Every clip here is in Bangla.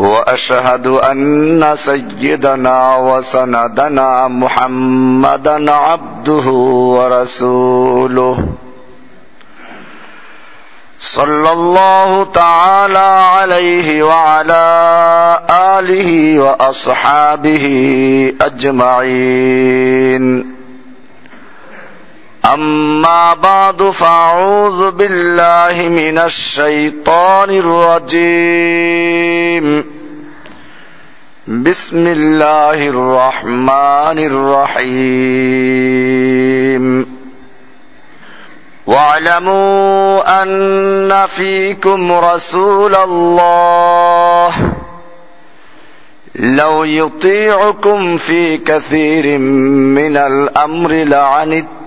وأشهد أن سيدنا وسندنا محمدا عبده ورسوله. صلى الله تعالى عليه وعلى آله وأصحابه أجمعين. أما بعد فأعوذ بالله من الشيطان الرجيم. بسم الله الرحمن الرحيم. واعلموا أن فيكم رسول الله. لو يطيعكم في كثير من الأمر لعنتم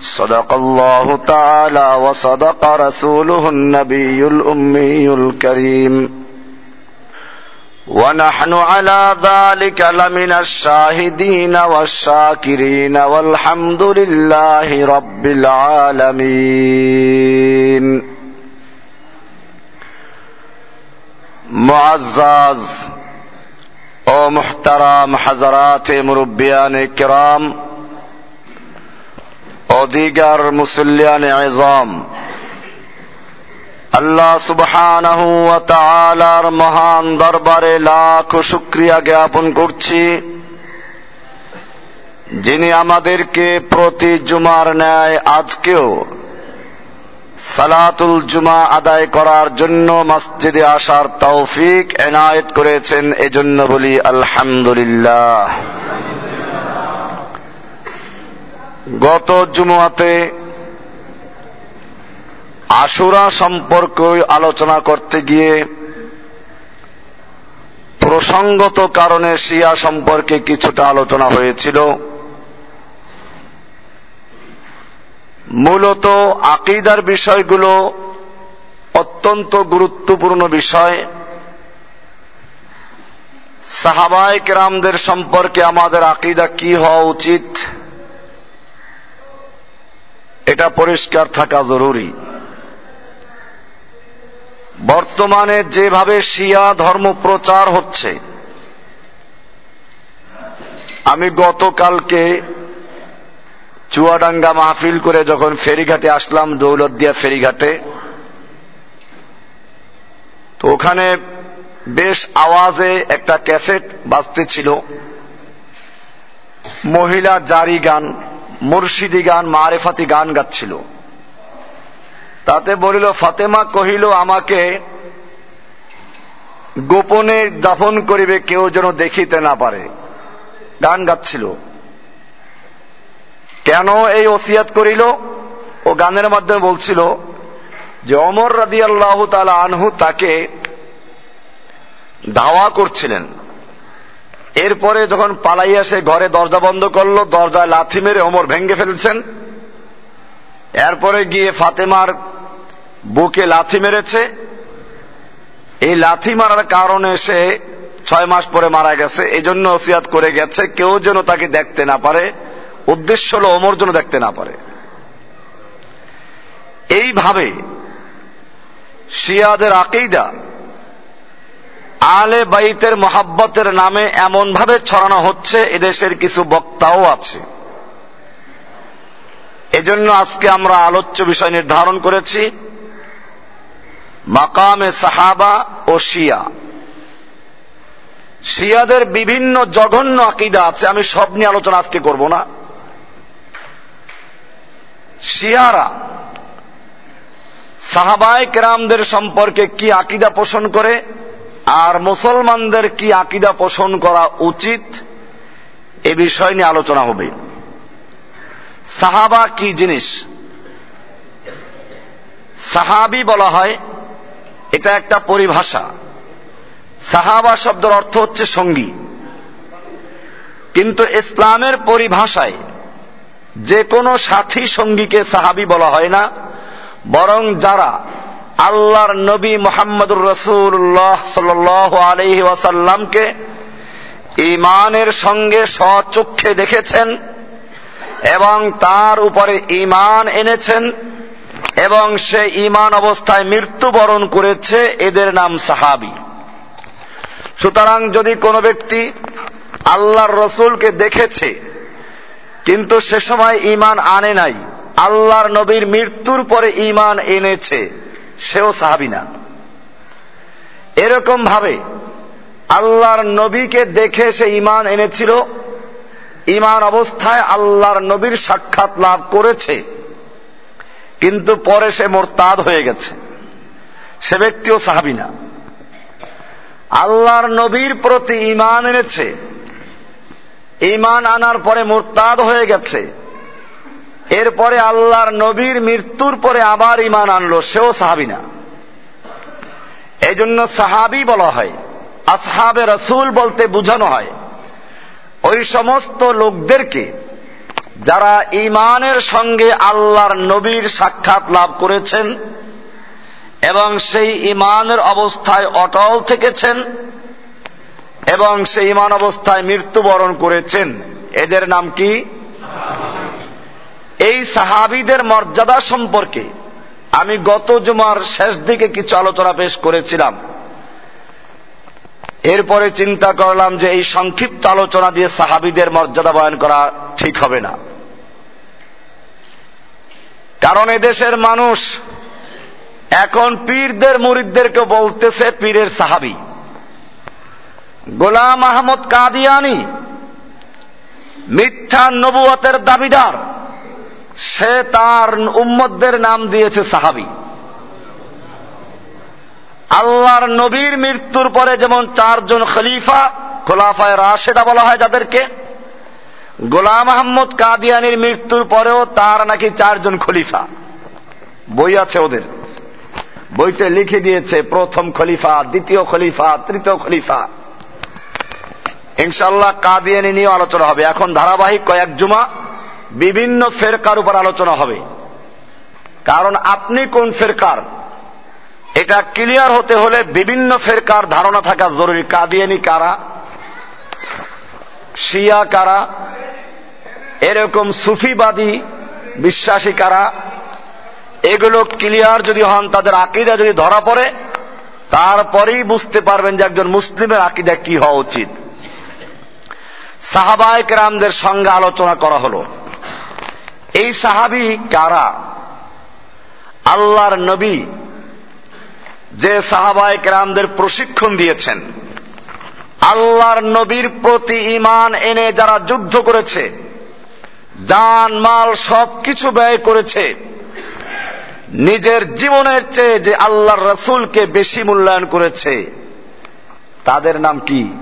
صدق الله تعالى وصدق رسوله النبي الأمي الكريم. ونحن على ذلك لمن الشاهدين والشاكرين والحمد لله رب العالمين. معزز أو محترم حضرات مربيان کرام দিগার মুসল্লিয়ান আজম। আল্লাহ সুবহানাহু ওয়া তাআলার মহান দরবারে লাখ শুকরিয়া জ্ঞাপন করছি। যিনি আমাদেরকে প্রতি জুমার ন্যায় আজকেও সালাতুল জুমা আদায় করার জন্য মসজিদে আসার তৌফিক এনায়েত করেছেন, এজন্য বলি আলহামদুলিল্লাহ। গত জুমাতে আশুরা সম্পর্কে আলোচনা করতে গিয়ে প্রসঙ্গত কারণে শিয়া সম্পর্কে কিছুটা আলোচনা হয়েছিল। মূলত আকিদার বিষয়গুলো অত্যন্ত গুরুত্বপূর্ণ বিষয়। সাহাবায় কেরামদের সম্পর্কে আমাদের আকিদা কি হওয়া উচিত? এটা পরিষ্কার থাকা জরুরি। বর্তমানে যেভাবে শিয়া ধর্ম প্রচার হচ্ছে, আমি গতকালকে চুয়াডাঙ্গা মাহফিল করে যখন ফেরিঘাটে আসলাম, দৌলতদিয়া ফেরিঘাটে, তো ওখানে বেশ আওয়াজে একটা ক্যাসেট বাজতে ছিল মহিলা জারি গান মুর্শিদি গান, মারেফাতি গান গাচ্ছিল। তাতে বলিল, ফাতেমা কহিল, আমাকে গোপনে দাফন করিবে, কেউ যেন দেখিতে না পারে। গান গাচ্ছিল। কেন এই ওসিয়াত করিল? ও গানের মাধ্যমে বলছিল যে, অমর রাদি আল্লাহ তালা আনহু তাকে ধাওয়া করছিলেন। এরপরে যখন পালাইয়া সে ঘরে দরজা বন্ধ করল, দরজায় লাথি মেরে ওমর ভেঙ্গে ফেলছেন। এরপরে গিয়ে ফাতেমার বুকে লাথি মেরেছে। এই লাথি মারার কারণে সে ছয় মাস পরে মারা গেছে। এই জন্য ওসিয়াত করে গেছে, কেউ যেন তাকে দেখতে না পারে। উদ্দেশ্য হল ওমর যেন দেখতে না পারে। এইভাবে শিয়াদের আকিদা আলে বাইতের মোহাব্বতের নামে এমনভাবে ছড়ানো হচ্ছে, এদেশের কিছু বক্তাও আছে। এজন্য আজকে আমরা আলোচ্য বিষয় নির্ধারণ করেছি, মাকামে সাহাবা ও শিয়া। শিয়াদের বিভিন্ন জঘন্য আকিদা আছে, আমি সব নিয়ে আলোচনা আজকে করব না। শিয়ারা, সাহাবায় কেরামদের সম্পর্কে কি আকিদা পোষণ করে? আর মুসলমানদের কি আকিদা পোষণ করা উচিত? এ বিষয় নিয়ে আলোচনা হবে। সাহাবা কি জিনিস? সাহাবি বলা হয়, এটা একটা পরিভাষা। সাহাবা শব্দের অর্থ হচ্ছে সঙ্গী। কিন্তু ইসলামের পরিভাষায় যে কোনো সাথী সঙ্গীকে সাহাবি বলা হয় না, বরং যারা আল্লাহর নবী মোহাম্মদুর রসুল্লাহ সাল আলহি ওয়াসাল্লামকে ইমানের সঙ্গে স্বচক্ষে দেখেছেন এবং তার উপরে ইমান এনেছেন এবং সে ইমান অবস্থায় মৃত্যুবরণ করেছে, এদের নাম সাহাবি। সুতরাং যদি কোনো ব্যক্তি আল্লাহর রসুলকে দেখেছে, কিন্তু সে সময় ইমান আনে নাই, আল্লাহর নবীর মৃত্যুর পরে ইমান এনেছে সেও সাহাবি না। এরকম ভাবে আল্লাহর নবীকে দেখে সে ইমান এনেছিল ইমান অবস্থায় আল্লাহর নবীর সাক্ষাৎ লাভ করেছে, কিন্তু পরে সে মোরতাদ হয়ে গেছে। সে ব্যক্তিও সাহাবি না। আল্লাহর নবীর প্রতি ইমান এনেছে ইমান আনার পরে মোরতাদ হয়ে গেছে এরপরে আল্লাহর নবীর মৃত্যুর পরে আবার ইমান আনলো, সেও সাহাবি না। এই জন্য সাহাবি বলা হয়, আসহাবে রসুল বলতে বুঝানো হয়। ওই সমস্ত লোকদেরকে যারা ইমানের সঙ্গে আল্লাহর নবীর সাক্ষাৎ লাভ করেছেন এবং সেই ইমানের অবস্থায় অটল থেকেছেন এবং সেই ইমান অবস্থায় মৃত্যুবরণ করেছেন, এদের নাম কি? এই সাহাবিদের মর্যাদা সম্পর্কে আমি গত জুমার শেষ দিকে কিছু আলোচনা পেশ করেছিলাম। এরপরে চিন্তা করলাম যে এই সংক্ষিপ্ত আলোচনা দিয়ে সাহাবিদের মর্যাদা বয়ন করা ঠিক হবে না। কারণ এদেশের মানুষ এখন পীরদের মুরিদদেরকে বলতেছে পীরের সাহাবি। গোলাম আহমদ কাদিয়ানি মিথ্যা নবুয়তের দাবিদার। সে তার উম্মতদের নাম দিয়েছে সাহাবি। আল্লাহর নবীর মৃত্যুর পরে যেমন চারজন খলিফা, খোলাফায় রাশেদা বলা হয় যাদেরকে, গোলাম আহম্মদ কাদিয়ানির মৃত্যুর পরেও তার নাকি চারজন খলিফা। বই আছে ওদের। বইতে লিখে দিয়েছে প্রথম খলিফা, দ্বিতীয় খলিফা, তৃতীয় খলিফা। ইনশাল্লাহ কাদিয়ানি নিয়ে আলোচনা হবে। এখন ধারাবাহিক কয়েক জুমা। বিভিন্ন ফেরকার উপর আলোচনা হবে। কারণ আপনি কোন ফেরকার? এটা ক্লিয়ার হতে হলে বিভিন্ন ফেরকার ধারণা থাকা জরুরি। কাদিয়ানি কারা? শিয়া কারা? এরকম সুফিবাদী বিশ্বাসী কারা? এগুলো ক্লিয়ার যদি হন, তাদের আকিদা যদি ধরা পড়ে, তারপরেই বুঝতে পারবেন যে একজন মুসলিমের আকিদা কি হওয়া উচিত। সাহাবায়ক রামদের সঙ্গে আলোচনা করা হলো। এই সাহাবি কারা? আল্লাহর নবী যে সাহাবায়ক রামদের প্রশিক্ষণ দিয়েছেন। আল্লাহর নবীর প্রতি ইমান এনে যারা যুদ্ধ করেছে, জান, মাল সবকিছু ব্যয় করেছে, নিজের জীবনের চেয়ে যে আল্লাহর রসুলকে বেশি মূল্যায়ন করেছে, তাদের নাম কি?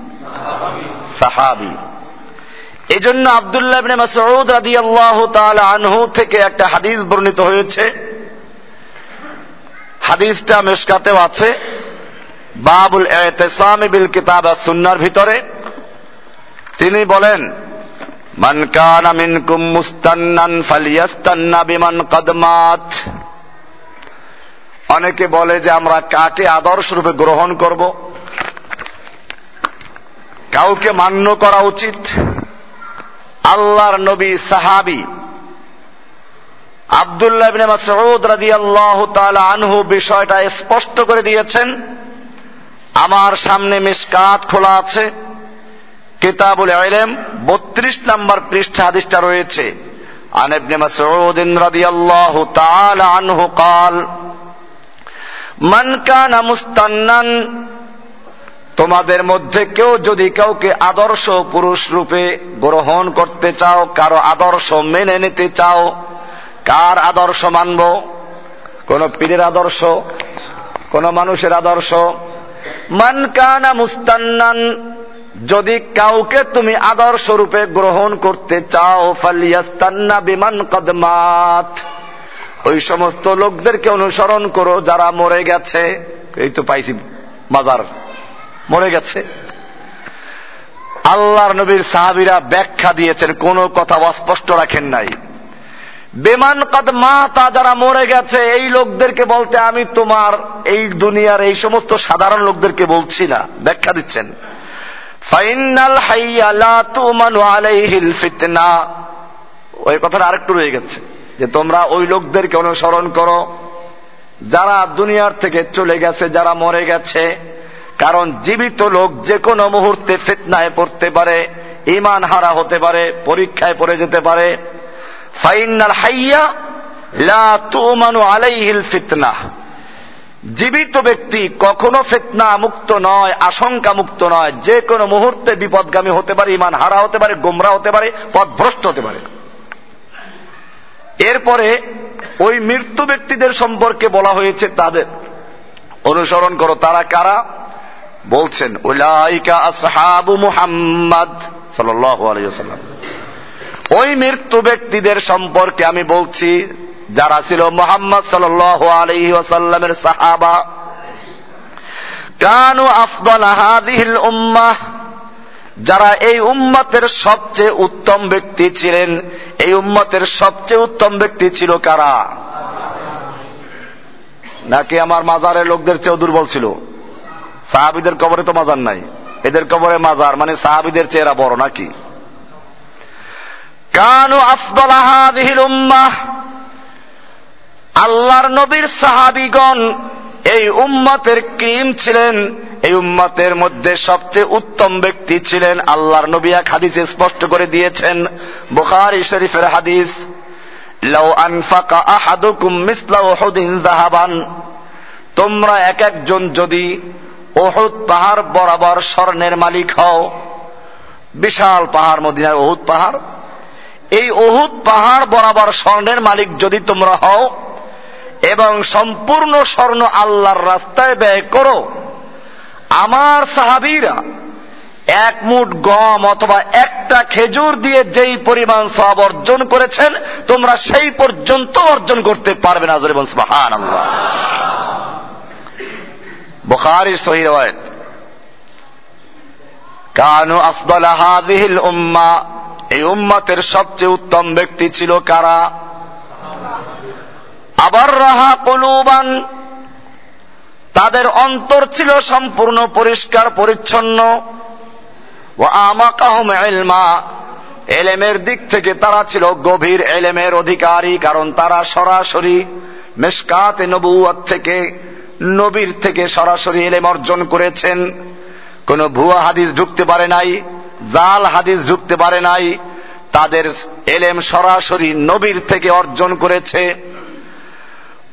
সাহাবি। এই জন্য আবদুল্লাহ মাসউদ রাদি আল্লাহ আনহু থেকে একটা হাদিস বর্ণিত হয়েছে। হাদিসটা মেশকাতেও আছে। বাবুল এতেসামি বিল কিতাব সুন্নার ভিতরে। তিনি বলেন, মান কানা মিনকুম মুস্তান্নান ফালিয়াস্তান্না বিমান কদমাত অনেকে বলে যে আমরা কাকে আদর্শ রূপে গ্রহণ করব? কাউকে মান্য করা উচিত। আল্লাহর নবী সাহাবি আবদুল্লাহ বিন মাসউদ রাদিয়াল্লাহু তাআলা আনহু বিষয়টা স্পষ্ট করে দিয়েছেন আমার সামনে মিসকাত খোলা আছে কিতাবুল ইলম 32 নম্বর পৃষ্ঠা হাদিসটা রয়েছে عن ابن مسعود رضي الله تعالى عنه قال من كان مستنا তোমাদের মধ্যে কেউ যদি কাউকে আদর্শ পুরুষ রূপে গ্রহণ করতে চাও, কারও আদর্শ মেনে নিতে চাও, কার আদর্শ মানব? কোন পীরের আদর্শ? কোন মানুষের আদর্শ? মান কানা মুস্তান্নান, যদি কাউকে তুমি আদর্শ রূপে গ্রহণ করতে চাও, ফালিয়াস্তান্না বিমান কদমাত ওই সমস্ত লোকদেরকে অনুসরণ করো যারা মরে গেছে। এই তো পাইছি বাজার মরে গেছে। আল্লাহর নবীর সাহাবিরা ব্যাখ্যা দিয়েছেন, কোনো কথা অস্পষ্ট রাখেন নাই। বেমান কাদ মা তা যারা মরে গেছে, এই লোকদেরকে বলতে আমি তোমার এই দুনিয়ার এই সমস্ত সাধারণ লোকদেরকে বলছি না, ব্যাখ্যা দিচ্ছেন। ফাইনাল হাইয়া লা তুমানু আলাইহিল ফিতনা। ওই কথাটা আরেকটু রয়ে গেছে, যে তোমরা ওই লোকদেরকে অনুসরণ করো। যারা দুনিয়ার থেকে চলে গেছে, যারা মরে গেছে কারণ জীবিত লোক যে কোনো মুহূর্তে ফিতনায় পড়তে পারে ইমান হারা হতে পারে, পরীক্ষায় পড়ে যেতে পারে। ফাইনাল হাইয়া লা তুমানু আলাইহিল ফিতনা। জীবিত ব্যক্তি কখনো ফেতনা মুক্ত নয় আশঙ্কা মুক্ত নয়। যে কোনো মুহূর্তে বিপদগামী হতে পারে ইমান হারা হতে পারে, গোমরা হতে পারে, পথভ্রষ্ট হতে পারে। এরপরে ওই মৃত্যু ব্যক্তিদের সম্পর্কে বলা হয়েছে তাদের। অনুসরণ করো তারা কারা? বলছেন, উলাইকা আসহাবু মুহাম্মদ সাল্লাল্লাহু আলাইহি ওই মৃত্যু ব্যক্তিদের সম্পর্কে আমি বলছি, যারা ছিল মোহাম্মদ সাল আলহি ওসাল্লামের সাহাবা। কানু আফদল হাদিহিল উম্মাহ যারা এই উম্মতের সবচেয়ে উত্তম ব্যক্তি ছিলেন, এই উম্মতের সবচেয়ে উত্তম ব্যক্তি ছিল কারা? নাকি আমার মাজারের লোকদের চেয়েও দুর্বল ছিল? সাহাবিদের কবরে তো মাজার নাই। এদের কবরে মাজার মানে সাহাবিদের চেহারা বড় নাকি? কানু আফদল উম্মাহ। আল্লাহর নবীর সাহাবিগণ এই উম্মতের ক্রিম ছিলেন। এই উম্মতের মধ্যে সবচেয়ে উত্তম ব্যক্তি ছিলেন আল্লাহর নবী। এক হাদিসে স্পষ্ট করে দিয়েছেন, বুখারী শরীফের হাদিস, লাউ আনফাকা আহাদুকুম মিসলা উহুদিন যাহাবান। তোমরা এক একজন যদি ওহুদ পাহাড় বরাবর স্বর্ণের মালিক হও। বিশাল পাহাড়, মদিনার ওহুদ পাহাড়। এই ওহুদ পাহাড় বরাবর স্বর্ণের মালিক যদি তোমরা হও এবং সম্পূর্ণ স্বর্ণ আল্লাহর রাস্তায় ব্যয় করো, আমার সাহাবিরা এক মুঠ গম অথবা একটা খেজুর দিয়ে যেই পরিমাণ সব অর্জন করেছেন, তোমরা সেই পর্যন্ত অর্জন করতে পারবে না। জরিবন আল্লাহ বুখারীর রওয়ায়াত। কানু আফদাল হাযিহিল উম্মাহ এই উম্মতের সবচেয়ে উত্তম ব্যক্তি ছিল কারা? আবার রাহা কলুবান। তাদের অন্তর ছিল সম্পূর্ণ পরিষ্কার, পরিচ্ছন্ন। ও আমাকাহম এলমা এলেমের দিক থেকে তারা ছিল গভীর এলেমের অধিকারী, কারণ তারা সরাসরি মেশকাতে নবুয়াত থেকে নবীর থেকে সরাসরি এলেম অর্জন করেছেন। কোন ভুয়া হাদিস ঢুকতে পারে নাই, জাল হাদিস ঢুকতে পারে নাই। তাদের এলেম সরাসরি নবীর থেকে অর্জন করেছে।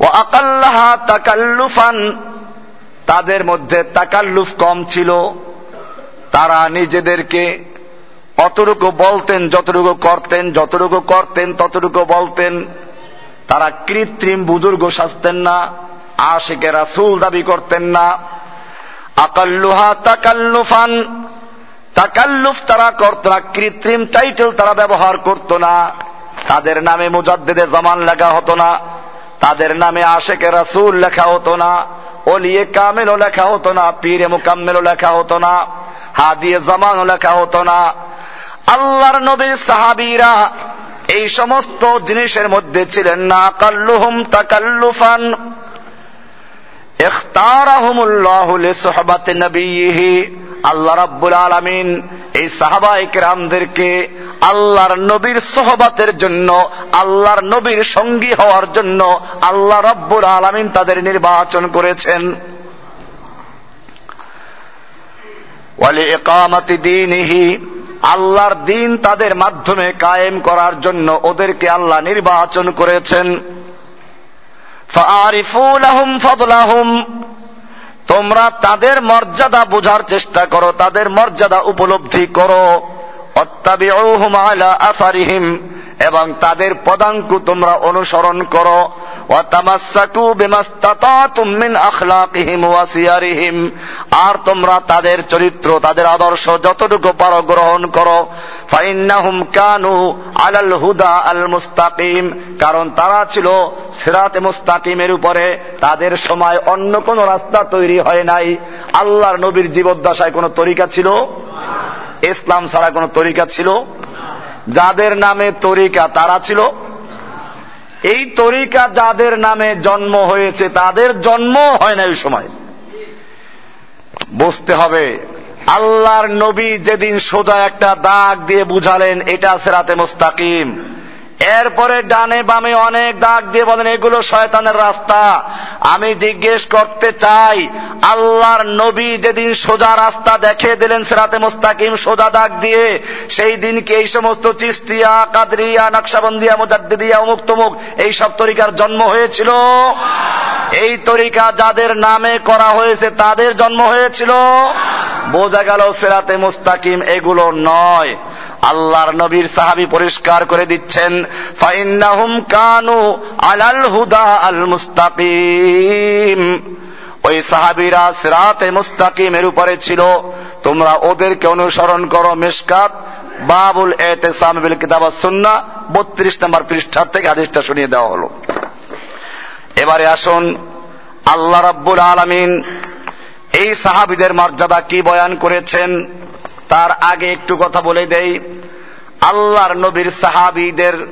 ও আকাল্লাহা তাকাল্লুফান, তাদের মধ্যে তাকাল্লুফ কম ছিল। তারা নিজেদেরকে অতটুকু বলতেন, যতটুকু করতেন যতটুকু করতেন, ততটুকু বলতেন। তারা কৃত্রিম বুজুর্গ সাজতেন না। আশেকে রাসুল দাবি করতেন না। আকাল্লুহা তাকাল্লুফান, তাকাল্লুফ তারা করত না, কৃত্রিম টাইটেল তারা ব্যবহার করত না। তাদের নামে মুজাদ্দেদে জামান লেখা হতো না, তাদের নামে আশেকে রাসুল লেখা হতো না অলিয়ে কামেলও লেখা হতো না, পীরে মুকাম্মেলও লেখা হতো না, হাদিয়ে জামানও লেখা হতো না। আল্লাহর নবীর সাহাবিরা এই সমস্ত জিনিসের মধ্যে ছিলেন না। কাল্লুহুম তাকাল্লুফান আল্লাহ রাব্বুল আলামিন এই সাহাবায়ে কেরামদেরকে আল্লাহর নবীর সহবাতের জন্য, আল্লাহর নবীর সঙ্গী হওয়ার জন্য আল্লাহ রাব্বুল আলামিন তাদের নির্বাচন করেছেন। আল্লাহর দিন তাদের মাধ্যমে কায়েম করার জন্য ওদেরকে আল্লাহ নির্বাচন করেছেন। তোমরা তাদের মর্যাদা বোঝার চেষ্টা করো, তাদের মর্যাদা উপলব্ধি করো। আলা আসারিহিম, এবং তাদের পদাঙ্কু তোমরা অনুসরণ করো। আর তোমরা তাদের চরিত্র, তাদের আদর্শ যতটুকু পারো গ্রহণ করো। ফাইন্নাহুম কানু আলাল হুদা আল মুস্তাকিম। কারণ তারা ছিল সিরাতে মুস্তাকিমের উপরে। তাদের সময় অন্য কোন রাস্তা তৈরি হয় নাই। আল্লাহর নবীর জীবদ্দশায় কোন তরিকা ছিল? ইসলাম ছাড়া কোন তরিকা ছিল? যাদের নামে তরিকা তারা ছিল? এই তরিকা যাদের নামে জন্ম হয়েছে, তাদের জন্ম হয় না ওই সময়। বুঝতে হবে, আল্লাহর নবী যেদিন সোজা একটা দাগ দিয়ে বুঝালেন, এটা সেরাতে মুস্তাকিম। এরপরে ডানে বামে অনেক দাগ দিয়ে বলেন, এগুলো শয়তানের রাস্তা। আমি জিজ্ঞেস করতে চাই, আল্লাহর নবী যেদিন সোজা রাস্তা দেখে দিলেন সেরাতে মোস্তাকিম, সোজা দাগ দিয়ে, সেই দিনকে এই সমস্ত চিস্তিয়া, কাদরিয়া, নকশাবন্দিয়া, মুজাদ্দিদিয়া, অমুক তমুক, এই সব তরিকার জন্ম হয়েছিল? এই তরিকা যাদের নামে করা হয়েছে তাদের জন্ম হয়েছিল? বোঝা গেল সেরাতে মুস্তাকিম এগুলো নয়। আল্লাহর নবীর সাহাবি পরিষ্কার করে দিচ্ছেন, ফাইন্নাহুম কানু আলাল হুদা আল মুস্তাকিম। ওই সাহাবিরা সিরাতে মুস্তাকিমের উপরে ছিল। তোমরা ওদেরকে অনুসরণ করো মিসকাত, বাবুল এতেসাম বিল কিতাব সুন্না, বত্রিশ নম্বর পৃষ্ঠার থেকে আদেশটা শুনিয়ে দেওয়া হলো। এবারে আসুন, আল্লাহ রাব্বুল আলামিন এই সাহাবিদের মর্যাদা কি বয়ান করেছেন, তার আগে একটু কথা বলে দেই। আল্লাহর নবীর সাহাবিদের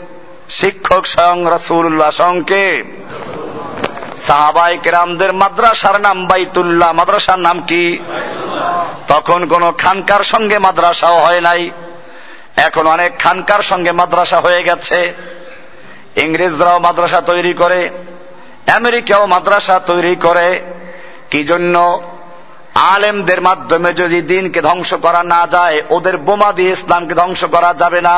শিক্ষক স্বয়ং রসুল্লাহ সঙ্গে সাহাবাই কেরামদের মাদ্রাসার নাম বাইতুল্লাহ, মাদ্রাসার নাম কি? তখন কোন খানকার সঙ্গে মাদ্রাসাও হয় নাই। এখন অনেক খানকার সঙ্গে মাদ্রাসা হয়ে গেছে। ইংরেজরাও মাদ্রাসা তৈরি করে, আমেরিকাও মাদ্রাসা তৈরি করে। কি জন্য? আলেমদের মাধ্যমে যদি দিনকে ধ্বংস করা না যায়, ওদের বোমা দিয়ে ইসলামকে ধ্বংস করা যাবে না।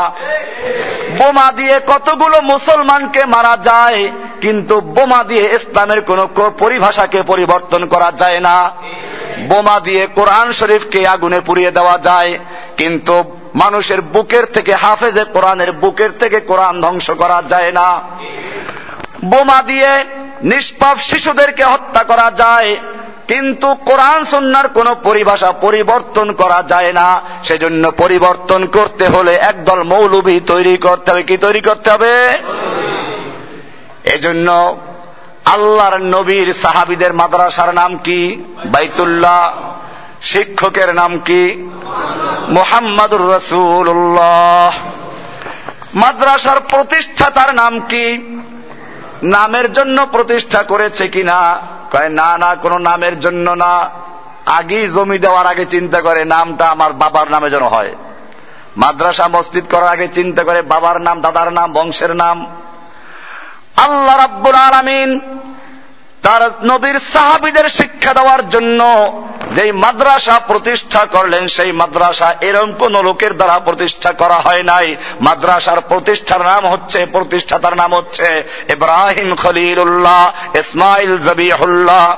বোমা দিয়ে কতগুলো মুসলমানকে মারা যায়, কিন্তু বোমা দিয়ে ইসলামের কোন পরিভাষাকে পরিবর্তন করা যায় না। বোমা দিয়ে কোরআন শরীফকে আগুনে পুড়িয়ে দেওয়া যায়, কিন্তু মানুষের বুকের থেকে হাফেজে কোরআনের বুকের থেকে কোরআন ধ্বংস করা যায় না। বোমা দিয়ে নিষ্পাপ শিশুদেরকে হত্যা করা যায় কিন্তু কোরআন সন্ন্যার কোন পরিভাষা পরিবর্তন করা যায় না। সেজন্য পরিবর্তন করতে হলে একদল মৌলবী তৈরি করতে হবে। কি তৈরি করতে হবে? এজন্য আল্লাহর নবীর সাহাবিদের মাদ্রাসার নাম কি? বাইতুল্লাহ। শিক্ষকের নাম কি? মোহাম্মদুর রসুল্লাহ মাদ্রাসার প্রতিষ্ঠাতার নাম কি? নামের জন্য প্রতিষ্ঠা করেছে কিনা? কয়, না না, কোনো নামের জন্য না। আগেই জমি দেওয়ার আগে চিন্তা করে নামটা আমার বাবার নামে যেন হয়। মাদ্রাসা মসজিদ করার আগে চিন্তা করে বাবার নাম, দাদার নাম, বংশের নাম। আল্লাহ রাব্বুল আলামিন তার নবীর সাহাবিদের শিক্ষা দেওয়ার জন্য যেই মাদ্রাসা প্রতিষ্ঠা করলেন, সেই মাদ্রাসা এরম কোন লোকের দ্বারা প্রতিষ্ঠা করা হয় নাই। মাদ্রাসার প্রতিষ্ঠার নাম হচ্ছে, প্রতিষ্ঠাতার নাম হচ্ছে ইব্রাহিম খলিলুল্লাহ, ইসমাইল জবিহুল্লাহ।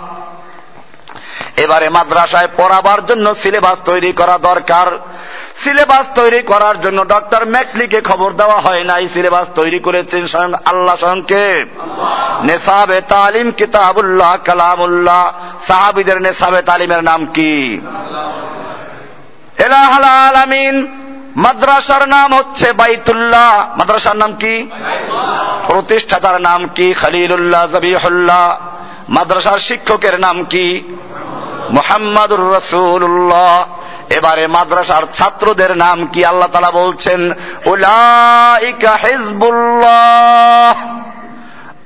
এবারে মাদ্রাসায় পড়াবার জন্য সিলেবাস তৈরি করা দরকার। সিলেবাস তৈরি করার জন্য ডক্টর ম্যাকলিকে খবর দেওয়া হয় নাই। সিলেবাস তৈরি করেছেন স্বয়ং আল্লাহ স্বয়ংকে। নেশাবে তালিম কিতাবুল্লাহ, কালামুল্লাহ। সাহাবিদের নেশাবে তালিমের নাম কি? আলামিন, মাদ্রাসার নাম হচ্ছে বাইতুল্লাহ। মাদ্রাসার নাম কি? প্রতিষ্ঠাতার নাম কি? খালিলুল্লাহ, জবিহুল্লাহ। মাদ্রাসার শিক্ষকের নাম কি? মোহাম্মদুর রসুল্লাহ এবারে মাদ্রাসার ছাত্রদের নাম কি আল্লাহ তালা বলছেন? উলাইকা হিজবুল্লাহ।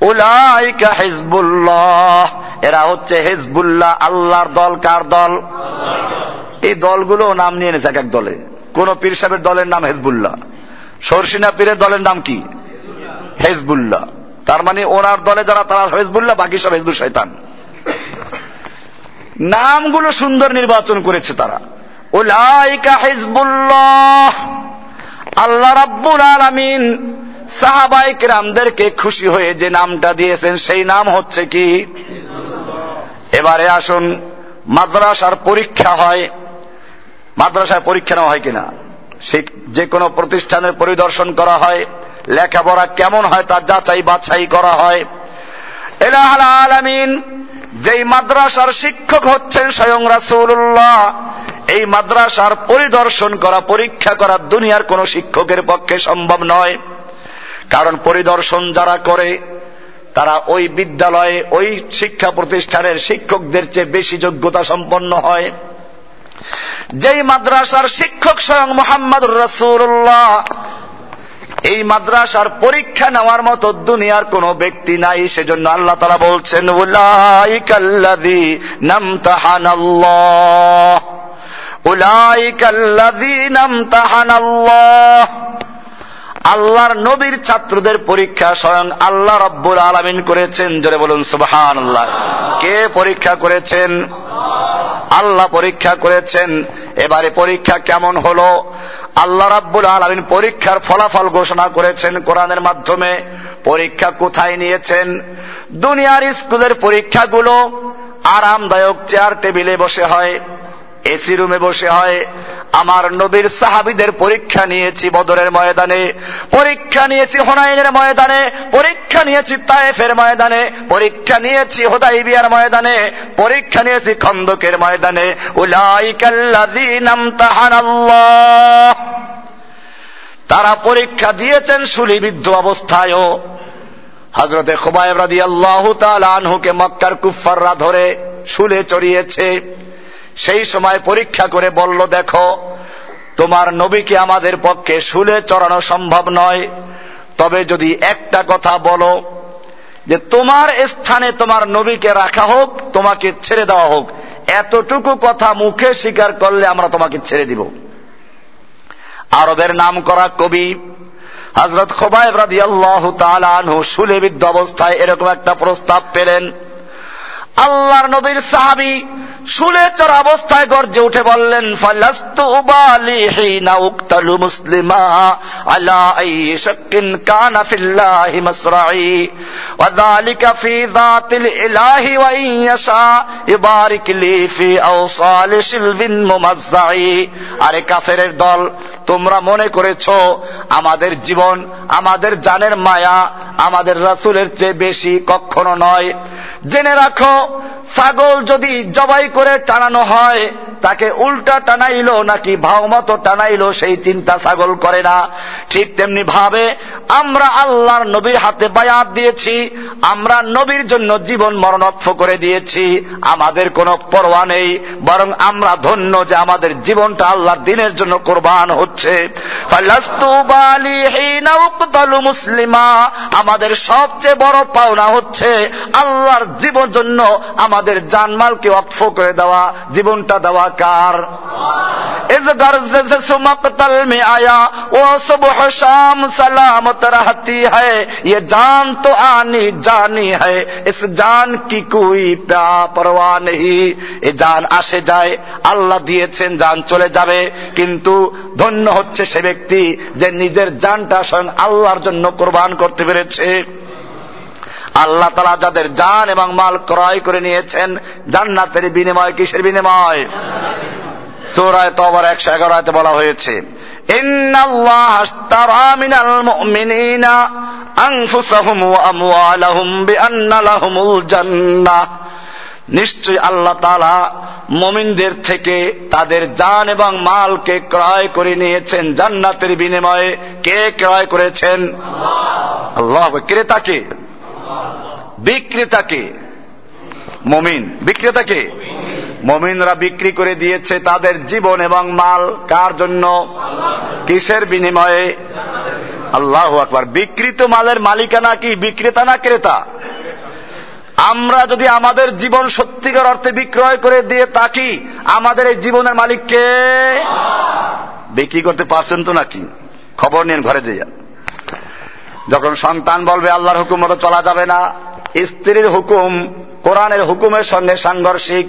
উলাইকা হিজবুল্লাহ। এরা হচ্ছে হিজবুল্লাহ, আল্লাহর দল, কার দল? এই দলগুলো নাম নিয়ে এনেছে এক এক দলে। কোন পীর সাহেবের দলের নাম হেজবুল্লাহ। সরসিনা পীরের দলের নাম কি? হেজবুল্লাহ। তার মানে ওনার দলে যারা, তারা হেজবুল্লাহ, বাকি সব হেজবুল শৈতান নামগুলো সুন্দর নির্বাচন করেছে তারা। উলাইকা হিজবুল্লাহ। আল্লাহ রাব্বুল আলামিন সাহাবাইক রামদেরকে খুশি হয়ে যে নামটা দিয়েছেন, সেই নাম হচ্ছে কি? এবারে আসুন, মাদ্রাসার পরীক্ষা হয়। মাদ্রাসায় পরীক্ষা নেওয়া হয় কিনা? সে যে কোনো প্রতিষ্ঠানের পরিদর্শন করা হয়, লেখাপড়া কেমন হয় তা যাচাই বাছাই করা হয়। আলামিন, যেই মাদ্রাসার শিক্ষক হচ্ছেন স্বয়ং রাসূলুল্লাহ এই মাদ্রাসার পরিদর্শন করা, পরীক্ষা করা দুনিয়ার কোন শিক্ষকের পক্ষে সম্ভব নয়। কারণ পরিদর্শন যারা করে, তারা ওই বিদ্যালয়ে, ওই শিক্ষা প্রতিষ্ঠানের শিক্ষকদের চেয়ে বেশি যোগ্যতা সম্পন্ন হয়। যেই মাদ্রাসার শিক্ষক স্বয়ং মোহাম্মদ রসুল্লাহ এই মাদ্রাসার পরীক্ষা নেওয়ার মতো দুনিয়ার কোন ব্যক্তি নাই। সেজন্য আল্লাহ তারা বলছেন নামতাহানাল্লাহ। আল্লাহর নবীর ছাত্রদের পরীক্ষা স্বয়ং আল্লাহ রব্বুল আলমিন করেছেন। জোরে বলুন সুবহান আল্লাহ কে পরীক্ষা করেছেন? আল্লাহ পরীক্ষা করেছেন। এবারে পরীক্ষা কেমন হলো? আল্লাহ রাব্বুল আলমিন পরীক্ষার ফলাফল ঘোষণা করেছেন কোরআনের মাধ্যমে। পরীক্ষা কোথায় নিয়েছেন? দুনিয়ার স্কুলের পরীক্ষাগুলো আরামদায়ক চেয়ার টেবিলে বসে হয়। এসি রুমে বসে হয়। আমার নবীর সাহাবিদের পরীক্ষা নিয়েছি বদরের ময়দানে। পরীক্ষা নিয়েছি হোনাইনের ময়দানে। পরীক্ষা নিয়েছি তায়েফের ময়দানে। পরীক্ষা নিয়েছি হোদাইবিয়ার ময়দানে। পরীক্ষা নিয়েছি খন্দকের ময়দানে। তারা পরীক্ষা দিয়েছেন সুলিবিদ্ধ অবস্থায়ও হজরতে খুবাইব রাদি আল্লাহ আনহুকে মক্কার কুফাররা ধরে শুলে চড়িয়েছে। সেই সময় পরীক্ষা করে বলল, দেখো, তোমার নবীকে আমাদের পক্ষে শুলে চড়ানো সম্ভব নয়। তবে যদি একটা কথা বলো, যে তোমার স্থানে তোমার নবীকে রাখা হোক, তোমাকে ছেড়ে দেওয়া হোক, এতটুকু কথা মুখে স্বীকার করলে আমরা তোমাকে ছেড়ে দিব। আরবের নাম করা কবি হজরত খোবাইব অবস্থায় এরকম একটা প্রস্তাব পেলেন। আল্লাহর নবীর সাহাবি শুলে চড়া অবস্থায় গর্জে উঠে বললেন মুসলিমা আলা কানা ফিল্লাহি মাসরাই, ওয়া যালিকা ফি যাতিল ইলাহি ওয়া ইয়াশা ইবারিক লি ফি শিলবিন মুমাজ্জাই। আরে কাফেরের দল, তোমরা মনে করেছ আমাদের জীবন, আমাদের জানের মায়া, আমাদের রাসুলের চেয়ে বেশি কখনো নয়। জেনে রাখো, ছাগল যদি জবাই করে টানানো হয়। তাকে উল্টা টানাইলো নাকি ভাও মতো টানাইলো সেই চিন্তা ছাগল করে না। ঠিক তেমনি ভাবে আমরা আল্লাহর নবীর হাতে বায়াত দিয়েছি, আমরা নবীর জন্য জীবন মরণক্ষ করে দিয়েছি, আমাদের কোনো পরোয়া নেই, বরং আমরা ধন্য যে আমাদের জীবনটা আল্লাহর দিনের জন্য কোরবান হচ্ছে। মুসলিমা, আমাদের সবচেয়ে বড় পাওনা হচ্ছে আল্লাহর জীবন জন্য আমাদের জানমালকে অক্ষ করে দেওয়া, জীবনটা দেওয়া কার? কিন্তু ধন্য হচ্ছে সে ব্যক্তি যে নিজের জানটা আসেন আল্লাহর জন্য কোরবান করতে পেরেছে। আল্লাহ তালা যাদের জান এবং মাল ক্রয় করে নিয়েছেন, জান্নাতের বিনিময় কিসের বিনিময়? সুরায় তো আবার একশো এগারো আয়তে বলা হয়েছে নিশ্চয় আল্লাহ তালা মমিনদের থেকে তাদের জান এবং মালকে ক্রয় করে নিয়েছেন, জান্নাতের বিনিময়ে কে ক্রয় করেছেন? আল্লাহ। ক্রেতাকে বিক্রেতাকে। মমিন। বিক্রেতাকে? মমিনরা বিক্রি করে দিয়েছে তাদের জীবন এবং মাল। কার জন্য? কিসের বিনিময়ে? আল্লাহ আকবার। বিকৃত মালের মালিকানা কি? বিক্রেতা না ক্রেতা? আমরা যদি আমাদের জীবন সত্যিকার অর্থে বিক্রয় করে দিয়ে তাকি, আমাদের এই জীবনের মালিককে বিক্রি করতে পারছেন তো নাকি? খবর নিন ঘরে যেয়া যখন সন্তান বলবে, আল্লাহর হুকুম মতো চলা যাবে না। স্ত্রীর হুকুম, কোরআনের হুকুমের সঙ্গে সাংঘর্ষিক।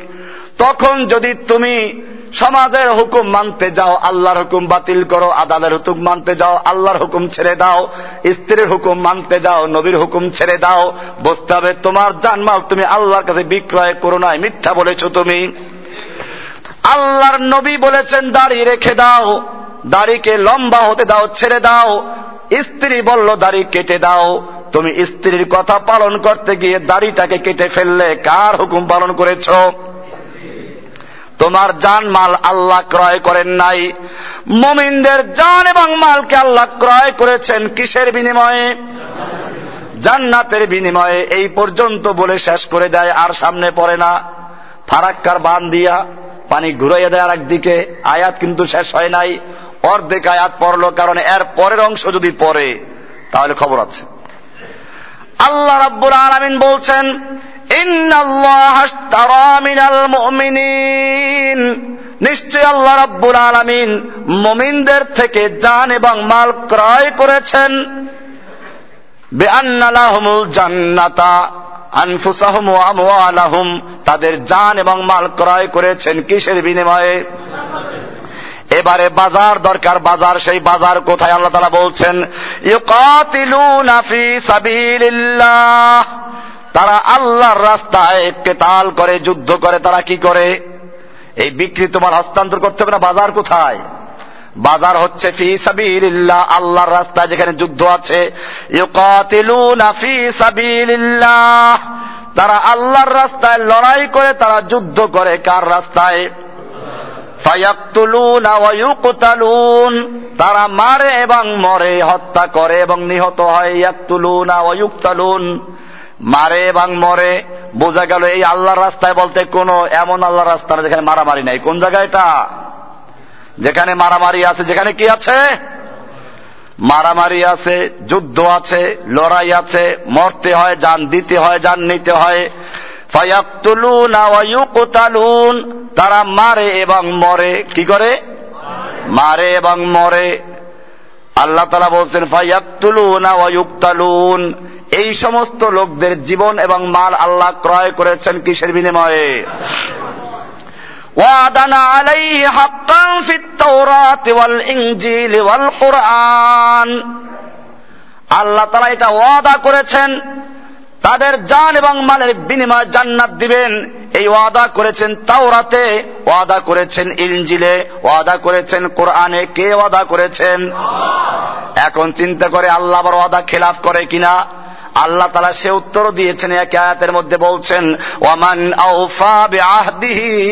তখন যদি তুমি সমাজের হুকুম মানতে যাও, আল্লাহর হুকুম বাতিল করো, আদালের হুকুম মানতে যাও, আল্লাহর হুকুম ছেড়ে দাও, স্ত্রীর হুকুম মানতে যাও, নবীর হুকুম ছেড়ে দাও, বুঝতে হবে তোমার জানমাল তুমি আল্লাহর কাছে বিক্রয় করো নাই, মিথ্যা বলেছ তুমি। আল্লাহর নবী বলেছেন, দাড়ি রেখে দাও, দাড়িকে লম্বা হতে দাও, ছেড়ে দাও। স্ত্রী বলল, দাড়ি কেটে দাও। তুমি স্ত্রীর কথা পালন করতে গিয়ে দাড়িটাকে কেটে ফেললে কার হুকুম পালন করেছ? তোমার জান মাল আল্লাহ ক্রয় করেন নাই। মমিনদের জান এবং মালকে আল্লাহ ক্রয় করেছেন কিসের বিনিময়ে? জান্নাতের বিনিময়ে। এই পর্যন্ত বলে শেষ করে দেয়, আর সামনে পড়ে না। ফারাক্কার বান দিয়া পানি ঘুরাইয়া দেয় আর একদিকে আয়াত কিন্তু শেষ হয় নাই। অর্ধেক আয়াত পড়ল, কারণ এর পরের অংশ যদি পড়ে, তাহলে খবর আছে। আল্লাহ রাব্বুল আলামিন বলছেন নিশ্চয় আল্লাহ রাব্বুল আলামিন মমিনদের থেকে জান এবং মাল ক্রয় করেছেন। বেআন্নালাহুমুল জান্নাতা, আনফুসাহুম ওয়া আমওয়ালাহুম, তাদের জান এবং মাল ক্রয় করেছেন কিসের বিনিময়ে? এবারে বাজার দরকার, বাজার, সেই বাজার কোথায় আল্লাহ তারা বলছেন? তারা আল্লাহর রাস্তায় কেতাল করে, যুদ্ধ করে, তারা কি করে? এই বিক্রি তোমার হস্তান্তর করতে হবে না, বাজার কোথায়? বাজার হচ্ছে ফি সাবিলিল্লাহ, আল্লাহর রাস্তায় যেখানে যুদ্ধ আছে। তারা আল্লাহর রাস্তায় লড়াই করে, তারা যুদ্ধ করে, কার রাস্তায়? তারা মারে এবং মরে, হত্যা করে এবং নিহত হয়। মারে এবং মরে। বোঝা গেল এই আল্লাহর রাস্তায় বলতে কোন এমন আল্লাহর রাস্তা যেখানে মারামারি নাই। কোন জায়গায় এটা? যেখানে মারামারি আছে, যেখানে কি আছে? মারামারি আছে, যুদ্ধ আছে, লড়াই আছে, মরতে হয়, যান দিতে হয়, যান নিতে হয়। তারা মারে এবং মরে কি করে মারে এবং মরে আল্লাহ তালা বলছেন ফাইয়াকুলুন এই সমস্ত লোকদের জীবন এবং মাল আল্লাহ ক্রয় করেছেন কিসের বিনিময়ে وعدنا عليه حقا في التوراة والإنجيل والقرآن আল্লাহ তারা এটা ওয়াদা করেছেন তাদের জান এবং মালের বিনিময় জান্নাত দিবেন। এই ওয়াদা করেছেন তাওরাতে, ওয়াদা করেছেন ইলজিলে ওয়াদা করেছেন কোরআনে। কে ওয়াদা করেছেন? এখন চিন্তা করে আল্লাহ আবার ওয়াদা খেলাফ করে কিনা? আল্লাহ তালা সে উত্তর দিয়েছেন এক আয়াতের মধ্যে বলছেন, ওয়ামান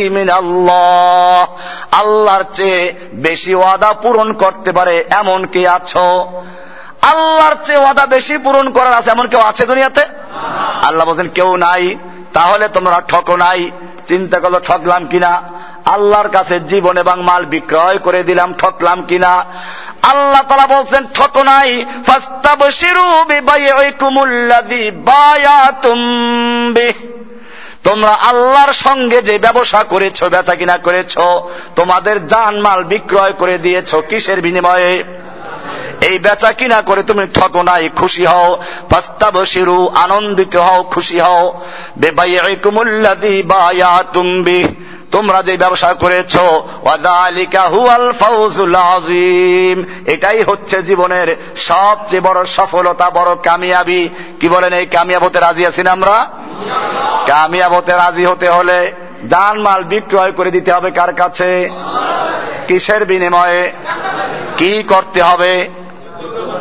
মিনাল্লাহ। আল্লাহর চেয়ে বেশি ওয়াদা পূরণ করতে পারে এমন কে আছো? আল্লাহর চেয়ে ওয়াদা বেশি পূরণ করার আছে এমন কেউ আছে দুনিয়াতে? আল্লাহ বলছেন, কেউ নাই, তাহলে তোমরা ঠকো নাই, চিন্তা করল ঠকলাম কিনা? আল্লাহর কাছে জীবন এবং মাল বিক্রয় করে দিলাম, ঠকলাম কিনা? আল্লাহ তালা বলছেন, ঠক নাই। তোমরা আল্লাহর সঙ্গে যে ব্যবসা করেছ বেচা কিনা করেছ, তোমাদের জান মাল বিক্রয় করে দিয়েছ, কিসের বিনিময়ে? এই বেচা কিনা করে তুমি ঠকো নাই, খুশি হও। প্রস্তাব শিরু আনন্দিত হও, খুশি হও। বেবাইকুমুল্লাদি বায়া তুমি তোমরা যে ব্যবসা করেছ আজিম এটাই হচ্ছে জীবনের সবচেয়ে বড় সফলতা, বড় কামিয়াবি। কি বলেন এই কামিয়াব হতে রাজি আছি না আমরা? কামিয়াব হতে রাজি হতে হলে জানমাল বিক্রয় করে দিতে হবে কার কাছে? কিসের বিনিময়ে? কি করতে হবে?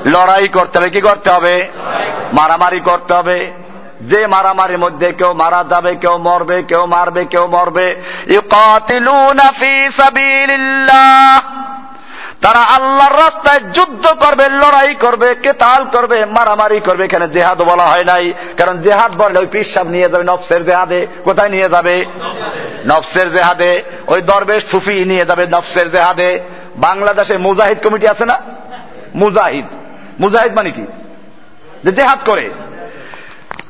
লড়াই করতে হবে, কি করতে হবে? মারামারি করতে হবে। যে মারামারির মধ্যে কেউ মারা যাবে, কেউ মরবে, কেউ মারবে, কেউ মরবে। তারা আল্লাহর রাস্তায় যুদ্ধ করবে, লড়াই করবে, কেতাল করবে, মারামারি করবে। এখানে জেহাদ বলা হয় নাই। কারণ জেহাদ বললে ওই পিসাব নিয়ে যাবে, নফসের জেহাদে। কোথায় নিয়ে যাবে? নফসের জেহাদে। ওই দরবেশ সুফি নিয়ে যাবে নফসের জেহাদে। বাংলাদেশে মুজাহিদ কমিটি আছে না? মুজাহিদ। মুজাহিদ মানে কি? যে জেহাদ করে।